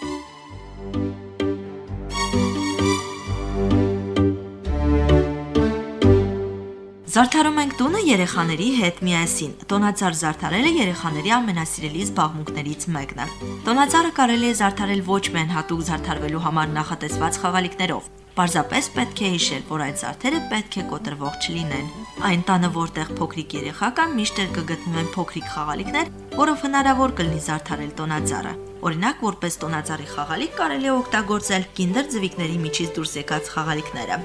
Զարդարում ենք տունը երեխաների հետ միասին։ Տոնածառ զարդարելը երեխաների ամենասիրելի զբաղմունքներից մեկն է։ Տոնածառը կարելի է զարդարել ոչ միայն հատուկ զարդարվելու համար նախատեսված խաղալիքներով, Պարզապես պետք է հիշել, որ այդ զարդերը պետք է կոտրվող չլինեն։ Այն տանը, որտեղ փոքրիկ երեխա կա, միշտ էլ կգտնվեն փոքրիկ խաղալիքներ, որով հնարավոր կլինի զարդարել տոնածառը։ Օրինակ, որպես տոնածառի խաղալիք կարելի է օգտագործել Kinder ձվիկների միջից դուրս եկած խաղալիքները։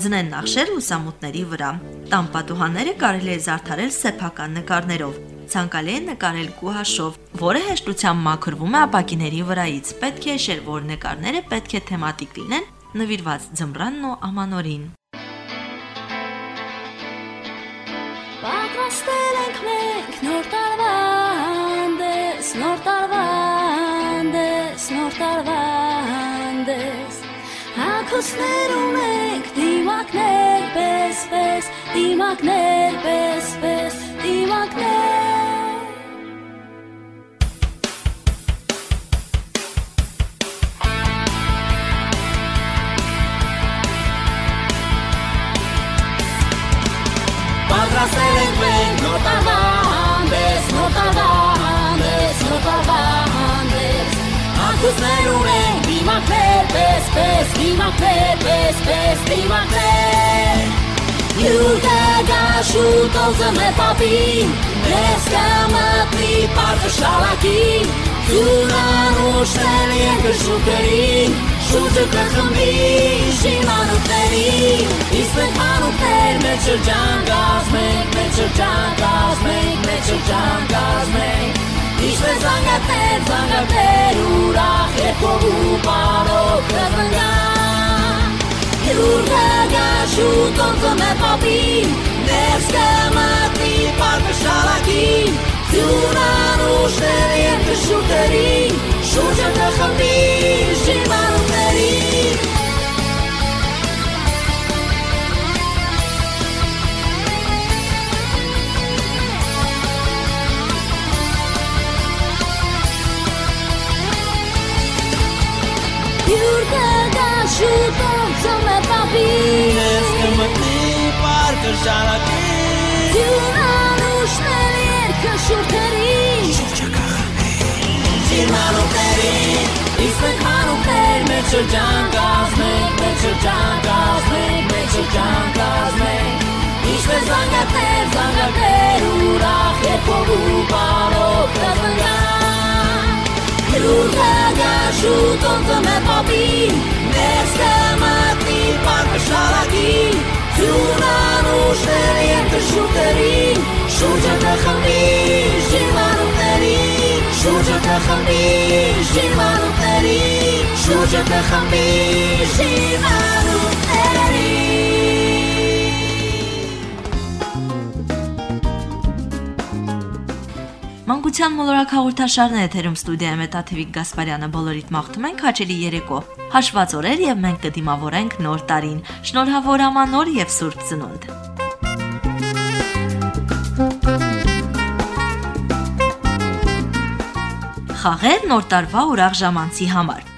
Ձնեն նախշեր լուսամուտների վրա։ Տամպատուհաները կարելի է զարդարել սեփական նկարներով։ Ցանկալի է նկարել գուհաշով, որը հեշտությամբ մաքրվում է ապակիների վրայից։ Պետք է հիշել, որ նկարները պետք է թեմատիկ լինեն, նվիրված ձմռանն ու ամանորին։ Պատրաստել ենք մենք նոր տարվա հանդես, նոր տարվա հանդես, նոր տարվա հանդես։ Հակոսներ ունենք դիմակներ պես պես, դիմակներ պես պես, դիմակներ պես պես, դիմակներ Յուտա գաշուտով զմե պապին, մեզ կամատնի պարտը շալակին Ձունան ուշնել երկը շուտերին, շուտը կխմբի շիմանուտերին Իսկ մենք մանուտեր մեր շրջան գազմենք, մեր շրջան գազմենք, մեր շրջան գազմենք Իշվե զանգատներ, զանգատներ ուրախ երկով ու բարով կզնգան Յուրը գաշուտով զմե պապին, ներս կմատնի պարկը շալակին Ձյունան ուշներ երկը շուտերին, շուրջը կխմբի շիմանուտերին Յուրը գաշուտով զմե պապին, Ես կմտնի պարկը շարակի Ձյունան ուշներ երկը շուրջերին Շիմանուտերին Իսկ մենք մանուտեր մեր շրջան կազմենք Մեր շրջան կազմենք Մեր շրջան կազմենք Իշվե զանգատներ, զանգատներ ուրախ երկով ու բարով կզնգան Յուրը գաշուտով զմե պապին Ներս կմատնի պարկը շարակին Ձյունան ուշներ երկը շուտերին Շուրջը կխմբի շիմանուտերին Շուրջը կխմբի շիմանուտերին Շուրջը կխմբի շիմանուտերին Մանկության մոլորակ հաղորդաշարն է եթերում ստուդիայում Տաթևիկ Գասպարյանը բոլորիդ մաղթում ենք հաճելի երեկո։ Հաշված օրեր եւ մենք կդիմավորենք նոր տարին։ Շնորհավոր ամանոր եւ Սուրբ Ծնունդ։ Խաղեր նոր տարվա ուրախ ժամանցի համար։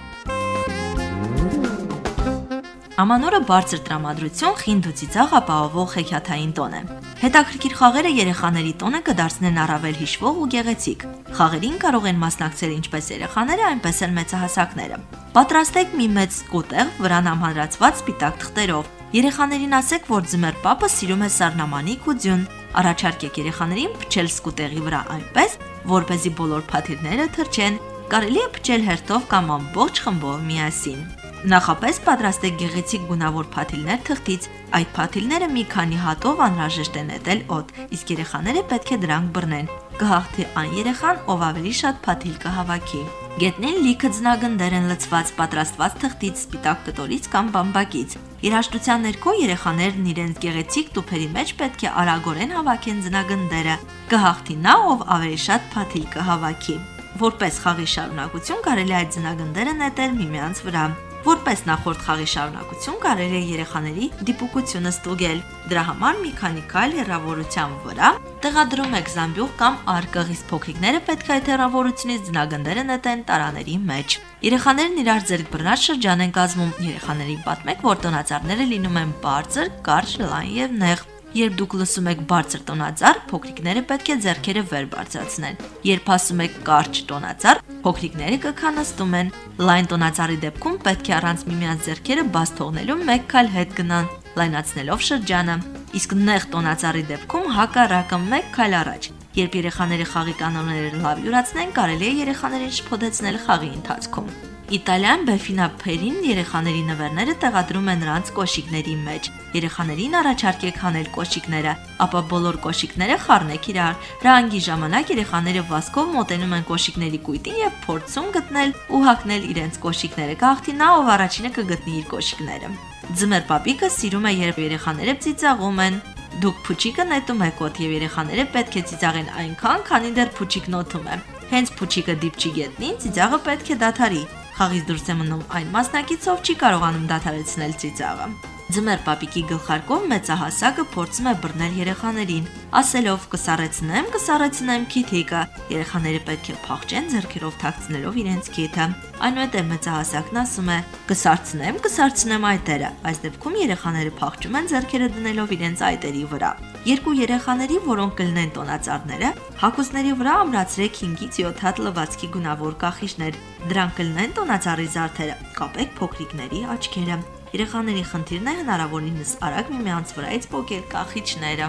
Ամանորը բարձր տրամադրություն խինդ ու ծիծաղ ապահովող հեքիաթային տոն է։ Հետաքրքիր խաղերը երեխաների տոնը կդարձնեն առավել հիշվող ու գեղեցիկ։ Խաղերին կարող են մասնակցել ինչպես երեխաները, այնպես էլ մեծահասակները։ Պատրաստեք մի մեծ կոտեղ, վրան ամհանրացված սպիտակ թղթերով։ Երեխաներին ասեք, որ ձմեռ պապը սիրում է սառնամանիք ու ձյուն։ Առաջարկեք երեխաներին փչել սկուտեղի վրա այնպես, որ เป զի բոլոր փաթիռները թրջեն։ Կարելի է փչել հերթով կամ ամբողջ խմբով միասին։ Նախապես պատրաստեք գեղեցիկ գունավոր փաթիլներ թղթից։ Այդ փաթիլները մի քանի հատով անհրաժեշտ է նետել օդ, իսկ երեխաները պետք է դրանք բռնեն։ Կհաղթի այն երեխան, ով ավելի շատ փաթիլ կհավաքի։ Գետնին լիքը ձնագնդեր են լցված պատրաստված թղթից, սպիտակ կտորից կամ բամբակից։ Երաշտության ներքո երեխաներն իրենց գեղեցիկ տուփերի մեջ պետք է արագորեն հավաքեն ձնագնդերը։ Կհաղթի նա, ով ավելի շատ փաթիլ կհավաքի։ Որպես խաղի շարունակություն կարելի այդ ձնագնդերը նետել միմյանց վրա։ Որպես նախորդ խաղի շարունակություն կարելի է երեխաների դիպուկությունը ստուգել։ Դրա համար մի քանի քայլ հեռավորության վրա տեղադրում եք զամբյուղ կամ արկղ, իսկ փոքրիկները պետք է այդ հեռավորությունից ձնագնդերը նետեն տարաների մեջ։ Երեխաներն իրար ձեռք բռնած շրջան են կազմում։ Երեխաներին պատմեք, որ տոնածառները լինում են բարձր, կարճ, լայն եւ նեղ։ Երբ դուք լսում եք բարձր տոնածառ, փոքրիկները պետք է ձեռքերը վեր բարձրացնեն։ Երբ ասում եք կարճ տոնածառ, փոքրիկները կքանստում են։ Լայն տոնածառի դեպքում պետք է առանց միմյանց ձեռքերը բաց թողնելու մեկ քայլ հետ գնան, լայնացնելով շրջանը։ Իսկ նեղ տոնածառի դեպքում հակառակը մեկ քայլ առաջ։ Երբ երեխաների խաղի կանոնները լավ յուրացնեն, կարելի է երեխաներին շփոթեցնել խաղի ընթացքում։ Իտալիան Բեֆինափերին երեխաների նվերները տեղադրում է նրանց կոշիկների մեջ։ Երեխաներին առաջարկեք հանել կոշիկները, ապա բոլոր կոշիկները խառնեք իրար։ Ռանգի ժամանակ երեխաները վասկով մոտենում են կոշիկների կույտին եւ փորձում գտնել ու հակնել իրենց կոշիկները։ Գաղթի նա, ով առաջինը կգտնի իր կոշիկները։ Ձմեր պապիկը սիրում է, երբ երեխաները ծիծաղում են։ Դուք փուչիկը նետում եք օդ եւ երեխաները պետք է ծիծաղեն այնքան, քանի դեռ փուչիկն օդում է։ Հենց փուչիկը դիպչի գետնին, ծիծաղը պետք է դադարի։ Խաղից դուրս է մնում այն մասնակիցով չի կարողանում դադարեցնել ծիծաղը։ Ձմեր պապիկի գլխարկով մեծահասակը փորձում է բռնել երեխաներին, ասելով՝ «Կսառեցնեմ, կսառեցնեմ քիթիկը»։ Երեխաները պետք է փախչեն ձեռքերով թաքցնելով իրենց քիթը։ Այնուհետև մեծահասակն ասում է. «Կսարցնեմ, կսարցնեմ այտերը»։ Այս դեպքում երեխաները փախչում են ձեռքերը դնելով իրենց այտերի վրա։ Երկու երեխաների, որոնք կլինեն տոնածառները, հակոսների վրա ամրացրեք 5-ից 7 հատ լվացքի գունավոր կախիչներ։ Դրանք կլինեն տոնածառի զարդերը։ Կապեք փոքրիկների աչքերը։ Երեխաների խնդիրն է հնարավորինս արագ միմյանց վրայից փոկել կախիչները։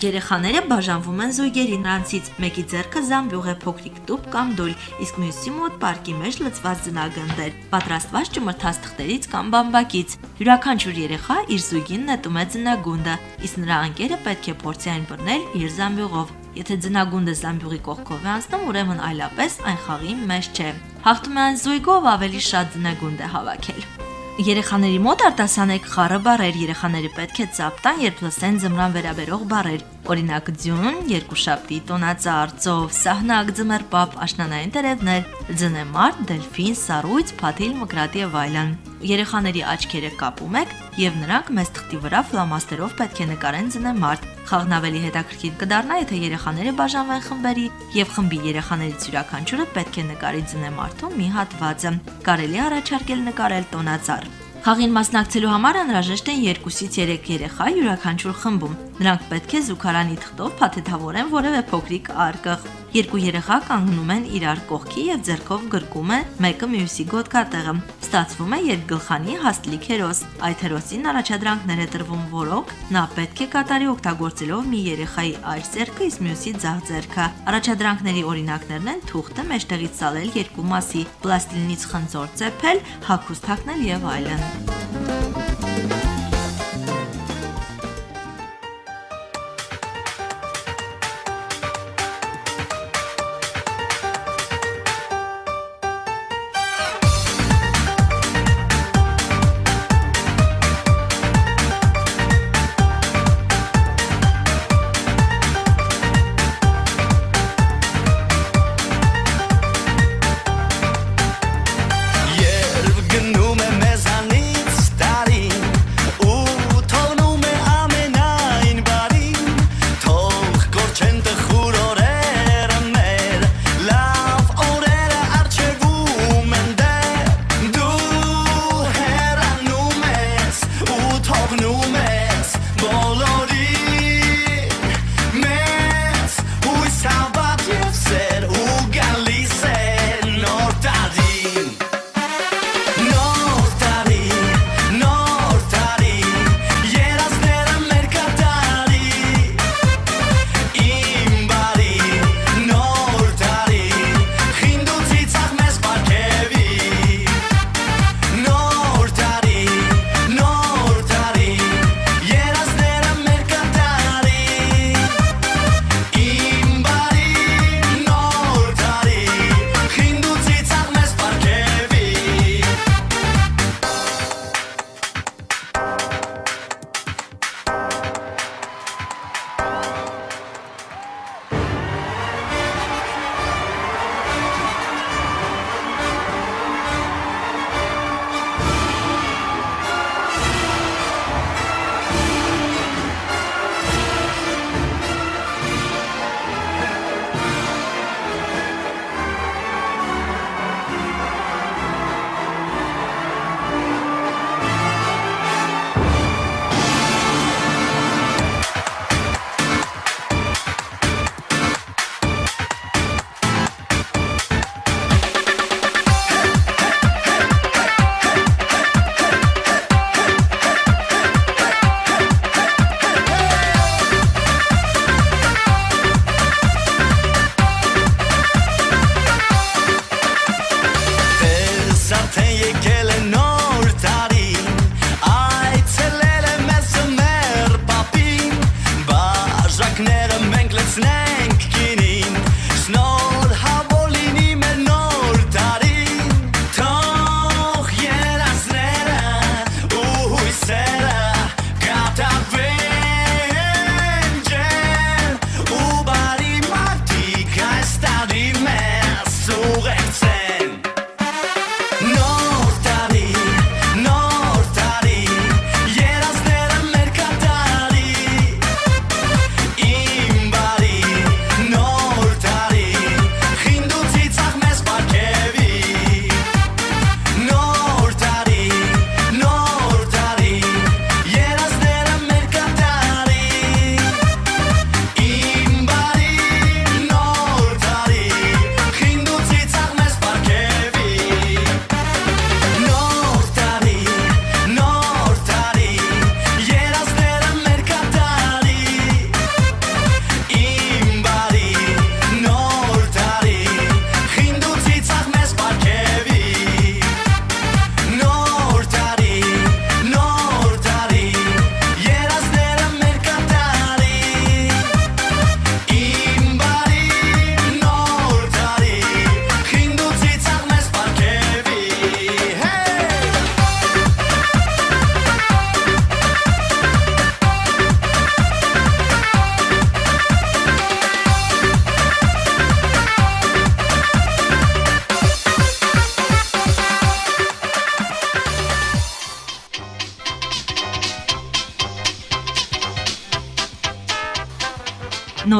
Երեխաները բաժանվում են զույգերի, նրանցից մեկի ձեռքը զամբյուղ է փոքրիկ տուփ կամ դոլ, իսկ մյուսի մոտ պարկի մեջ լցված ձնագնդեր, պատրաստված ճմրթած թղթերից կամ բամբակից։ Յուրաքանչյուր երեխա իր զույգին նետում է ձնագունդը, իսկ նրա անկերը պետք է փորձի այն բռնել իր զամբյուղով։ Եթե ձնագունդը զամբյուղի կողքով է անցնում, ուրեմն այլապես այն խաղի մեջ չէ։ Հաղթում է այն զույգով ավելի շատ ձնագունդ է հավաքել։ Երեխաների մոտ արտասանեք խառը բարեր, երեխաները պետք է ծափ տան, երբ լսեն ձմռան վերաբերող բարեր։ Օրինակ ձյուն, երկուշաբթի, տոնածառ, ծով, սահնակ, ձմեռպապ, աշնանային տերևներ, ձնեմարդ, դելֆին, սառույց, փաթիլ, մկրատ եւ այլն։ Երեխաների աչքերը կապում եք եւ նրանք մեծ թղթի վրա ֆլամաստերով պետք է նկարեն ձնեմարդ։ Խաղն ավելի հետաքրքիր կդառնա, եթե երեխաները բաժանվեն խմբերի եւ խմբի երեխաներից յուրաքանչյուրը պետք է նկարի ձնեմարդու մի հատվածը։ Կարելի առաջարկել նկարել տոնածառ։ Խաղին մասնակցելու համար անհրաժեշտ են 2-ից 3 երեխա յուրաքանչյուր խմբում։ Նրանք պետք է զուգարանի թղթով փաթեթավորեն որևէ փոքրիկ արկղ։ Երկու երեխա կանգնում են իրար կողքի եւ ձեռքով գրկում են մեկը մյուսի գոտկատեղը։ Ստացվում է երկգլխանի հաստլիկ հերոս։ Այդ հերոսին առաջադրանքներ է տրվում, որոնք նա պետք է կատարի օգտագործելով մի երեխայի աջ ձեռքը, իսկ մյուսի ձախ ձեռքը։ Առաջադրանքների օրինակներն են թուղթը մեջտեղից սալել երկու մասի, պլաստիլինից խնձոր ծեփել, հագուստ հագնել եւ այլն։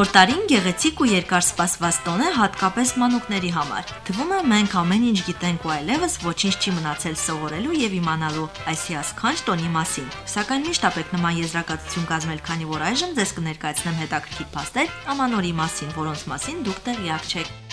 Նոր տարին գեղեցիկ ու երկար սպասված տոն է հատկապես մանուկների համար։ Թվում է մենք ամեն ինչ գիտենք ու այլևս ոչինչ չի մնացել սովորելու եւ իմանալու այս հիասքանչ տոնի մասին։ Սակայն միշտ ապեք նման եզրակացություն կազմել, քանի որ այժմ ձեզ կներկայացնեմ հետաքրքիր փաստեր ամանորի մասին, որոնց մասին դուք տեղյակ չեք։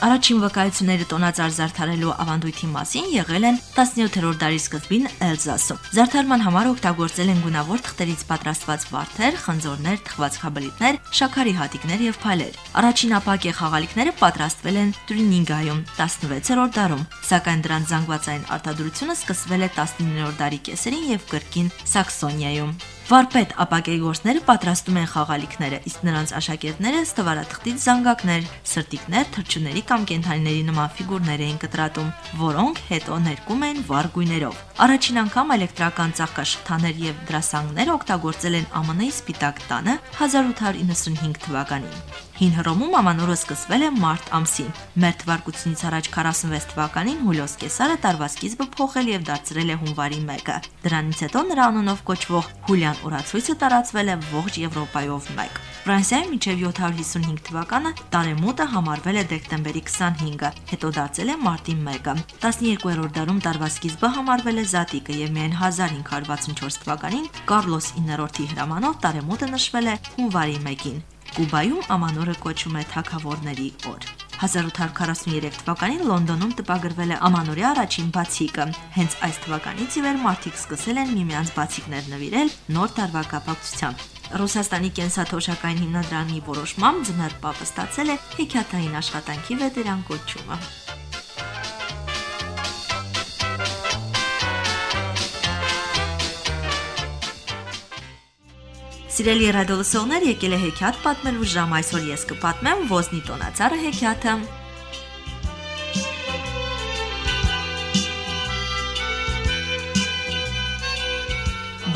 Առաջին վկայությունները տոնածար զարդարելու ավանդույթի մասին եղել են 17-րդ դարի սկզբին Էլզասում։ Զարդարման համար օգտագործել են գունավոր թղթերից պատրաստված վարդեր, խնձորներ, թխվածքաբլիթներ, շաքարի հատիկներ եւ փայլեր։ Առաջին ապակե խաղալիքները պատրաստվել են Տրինինգայում 16-րդ դարում, սակայն դրանց զանգվածային արտադրությունը սկսվել է 19-րդ դարի կեսերին եւ կրկին Սաքսոնիայում։ Վարպետ ապակեգործները պատրաստում են խաղալիքները, իսկ նրանց աշակերտները ստվարաթղթից զանգակներ, սրտիկներ, թրջունների կամ կենթանիների նման ֆիգուրներ էին կտրատում, որոնք հետո ներկում են վառ գույներով։ Առաջին անգամ էլեկտրական ծաղկաշղթաներ եւ դրասանգներ օգտագործել են ԱՄՆ-ի Սպիտակ տանը 1895 թվականին։ Հին Հռոմում ամանորը սկսվել է մարտ ամսին։ Մեր թվարկությունից առաջ 46 թվականին Հուլիոս Կեսարը տարվա սկիզբը փոխել եւ դարձրել է հունվարի 1-ը։ Դրանից հետո նրա անունով կոչվող Հուլիան օրացույցը տարածվել է ողջ Եվրոպայով 1։ Ֆրանսիայում մինչև 755 թվականը տարեմուտը համարվել է դեկտեմբերի 25-ը, հետո դարձել է մարտի 1-ը։ 12-րդ դարում տարվա սկիզբը համարվել է Զատիկը եւ միայն 1564 թվականին Կարլոս 9-րդի հրամանով տարեմուտը նշվել է հունվարի 1-ին։ Կուբայում ամանորը կոչվում է Թագավորների օր։ 1843 թվականին Լոնդոնում տպագրվել է Ամանորի առաջին բացիկը։ Հենց այս թվականից ի վեր մարդիկ սկսել են միմյանց բացիկներ նվիրել նոր տարվա կապակցությամբ։ Ռուսաստանի կենսաթոշակային հիմնադրամի որոշմամբ ձմեռ պապը ստացել է հեքիաթային աշխատանքի վետերան կոչումը։ Սիրելի ռադիոլսողներ, եկել է հեքիաթ պատմելու ժամ այսօր ես կպատմեմ Ոզնի տոնածառը հեքիաթը։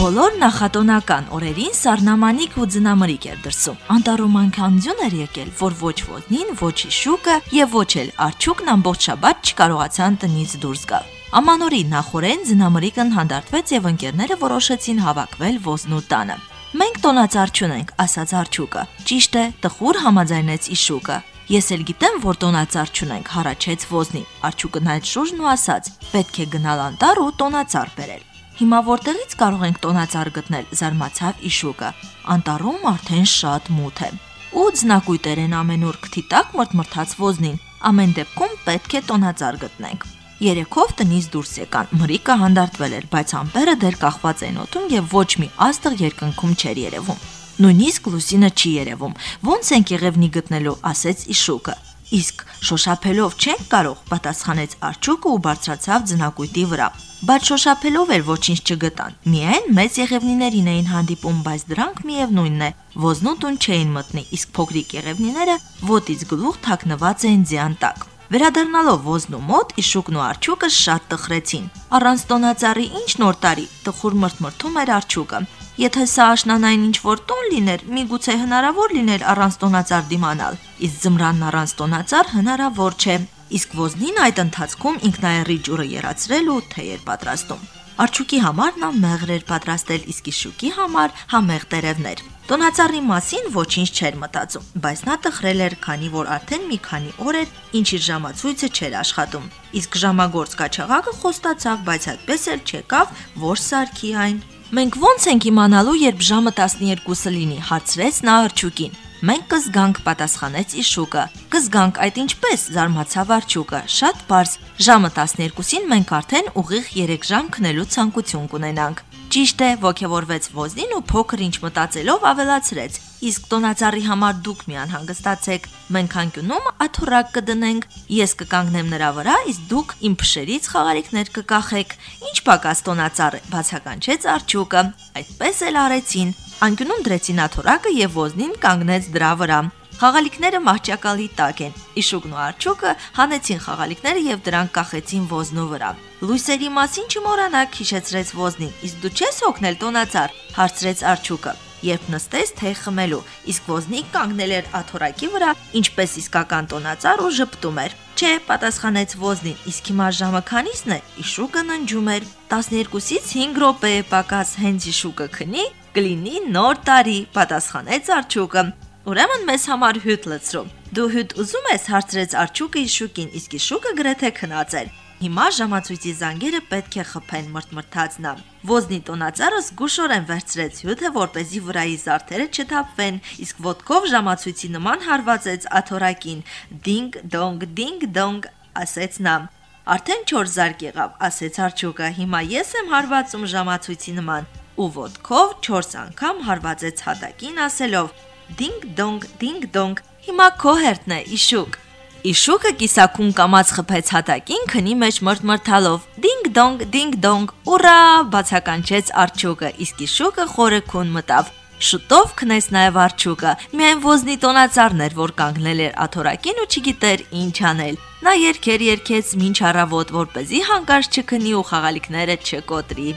Բոլոր նախատոնական օրերին Սառնամանիկ ու Ձնամրիկ էր դրսում։ Անտառում այնքան ձյուն էր եկել, որ ոչ ոտնին, ոչ իշուկը եւ ոչ էլ արջուկն ամբողջ շաբաթ չկարողացան տնից դուրս գալ։ Ամանորի նախորեն Ձնամրիկն հանդարտվեց եւ ընկերները որոշեցին հավաքվել Ոզնու տանը։ Մենք տոնածառ չունենք, ասաց Արչուկը։ Ճիշտ է, տխուր համաձայնեց Իշուկը։ Ես էլ գիտեմ, որ տոնածառ չունենք, հառաչեց Ոզնի։ Արչուկը նայեց շուրջն ու ասաց. պետք է գնալ անտառ ու տոնածառ բերել։ Հիմա որտեղից կարող ենք տոնածառ գտնել, զարմացավ Իշուկը։ Անտառում արդեն շատ մութ է։ Ու ձնակույտեր են ամենուր քթի տակ մրթմրթաց Ոզնին։ Ամեն դեպքում պետք է տոնածառ գտնենք։ Երեքով տնից դուրս եկան։ Մրիկը հանդարտվել էր, բայց ամպերը դեռ կախված էին օդում եւ ոչ մի աստղ երկնքում չէր երևում։ Նույնիսկ լուսինը չի երևում։ Ոնց ենք եղևնի գտնելու, ասեց Իշուկը։ Իսկ շոշափելով չենք կարող, պատասխանեց Արչուկը ու բարձրացավ ձնակույտի վրա։ Բայց շոշափելով էր ոչինչ չգտան։ Միայն մեծ եղևնիներին էին հանդիպում, բայց դրանք միևնույնն է, ոզնու տուն չէին մտնի, իսկ փոքրիկ եղևնիները ոտից գլուխ թաքնված էին ձյան տակ։ Վերադառնալով ոզնու մոտ Իշուկն ու Արչուկը շատ տխրեցին։ Առանց տոնածառի ինչ նոր տարի, տխուր մրթմրթում էր Արչուկը։ Եթե սա աշնանային ինչ որ տոն լիներ, միգուցե հնարավոր լիներ առանց տոնածառ դիմանալ, իսկ ձմրանն առանց տոնածառ հնարավոր չէ։ Իսկ ոզնին այդ ընթացքում ինքնայերի ջուրը երացրել ու թեյ էր պատրաստում։ Արջուկի համար նա մեղր էր պատրաստել, իսկ Իշուկի համար համեղ տերևներ։ Տոնածառի մասին ոչինչ չէր մտածում, բայց նա տխրել էր, քանի որ արդեն մի քանի օր էր, ինչ իր ժամացույցը չէր աշխատում։ Իսկ ժամագործ կաչաղակը խոստացավ, բայց այդպես էլ չեկավ, որ սարքի այն։ Մենք ո՞նց ենք իմանալու, երբ ժամը 12-ը լինի, հարցրեց նա Արջուկին։ Մենք կզգանք, պատասխանեց Իշուկը։ Կզգանք այդ ինչպես, զարմացավ Արչուկը։ Շատ པարզ, ժամը 12-ին մենք արդեն ուղիղ 3 ժամ քնելու ցանկություն կունենանք։ Ճիշտ է, ողջավորվեց Ոզնին ու փոքր ինչ մտածելով ավելացրեց. Իսկ տոնածառի համար դուք մի անհանգստացեք։ Մենք անկյունում աթոռակ կդնենք։ Ես կկանգնեմ նրա վրա, իսկ դուք իմ փշերից խաղարիքներ կկախեք։ Ինչ պակաս տոնածառ է, բացականչեց Արչուկը։ Այդպես էլ արեցին։ Անկյունում դրեցին աթորակը եւ ոզնին կանգնեց դրա վրա։ Խաղալիքները մահճակալի տակ են։ Իշուկն ու Արջուկը հանեցին խաղալիքները եւ դրանք կախեցին ոզնու վրա։ Լույսերի մասին չմոռանաք, հիշեցրեց ոզնին։ Իսկ դու չես հոգնել տոնածառ, հարցրեց Արջուկը։ երբ նստեց թե խմելու, իսկ ոզնիկ կանգնել էր աթորակի վրա, ինչպես իսկական տոնածառ ու ժպտում էր։ Չէ, պատասխանեց ոզնին, իսկ հիմա ժամը քանիսն է։ Իշուկը ննջում էր 12-ից 5 րոպե պակաս հենց իշուկը քնի, կլինի նոր տարի, պատասխանեց արջուկը։ Ուրեմն մեզ համար հյութ լցրու։ Դու հյութ ուզում ես, հարցրեց արջուկը իշուկին, իսկ իշուկը գրեթե քնած էր։ Հիմա ժամացույցի զանգերը պետք է խփեն մրթմրթաց նա։ Ոզնի տոնածառը զգուշորեն վերցրեց հյութը, որ เป զի վրայի զարդերը չթափվեն, իսկ ոտքով ժամացույցի նման հարվածեց աթորակին։ Դինգ դոնգ, դինգ դոնգ, ասեց նա։ Արդեն 4 զարկ եղավ, ասեց արջուկը։ Հիմա ես եմ հարվածում ժամացույցի նման ու ոտքով 4 անգամ հարվածեց հատակին ասելով. Դինգ դոնգ, դինգ դոնգ, հիմա քո հերթն է, իշուկ։ Իշուկը կիսակուն կամած խփեց հատակին քնի մեջ մրթմրթալով։ Դինգ դոնգ, դինգ դոնգ, ուրա, բացականչեց արջուկը, իսկ իշուկը խորը քուն մտավ։ Շուտով քնեց նաև արջուկը։ Միայն ոզնի տոնածառն էր, որ կանգնել էր աթորակին ու չգիտեր ինչ անել։ Նա երկեր երկեց մինչ առավոտ, որ เป զի հանկարծ չքնի ու խաղալիքները չկոտրի։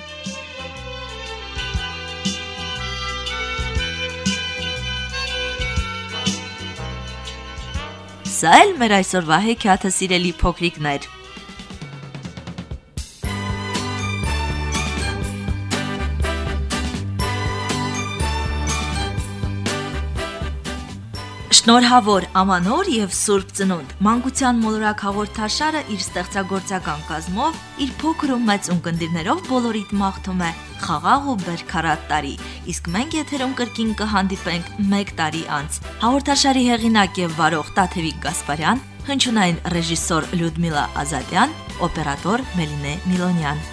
Սա էլ մեր այսօրվա հեքիաթը սիրելի փոքրիկներ։ Շնորհավոր Ամանոր եւ Սուրբ Ծնունդ Մանկության մոլորակ հաղորդաշարը իր ստեղծագործական կազմով իր փոքր ու մեծ ունկնդիրներով բոլորիդ մաղթում է խաղաղ ու բերքարատ տարի իսկ մենք եթերում կրկին կհանդիպենք 1 տարի անց հաղորդաշարի հեղինակ եւ վարող Տաթևիկ Գասպարյան հնչյունային ռեժիսոր Լյուդմիլա Ազատյան օպերատոր Մելինե Միլոնյան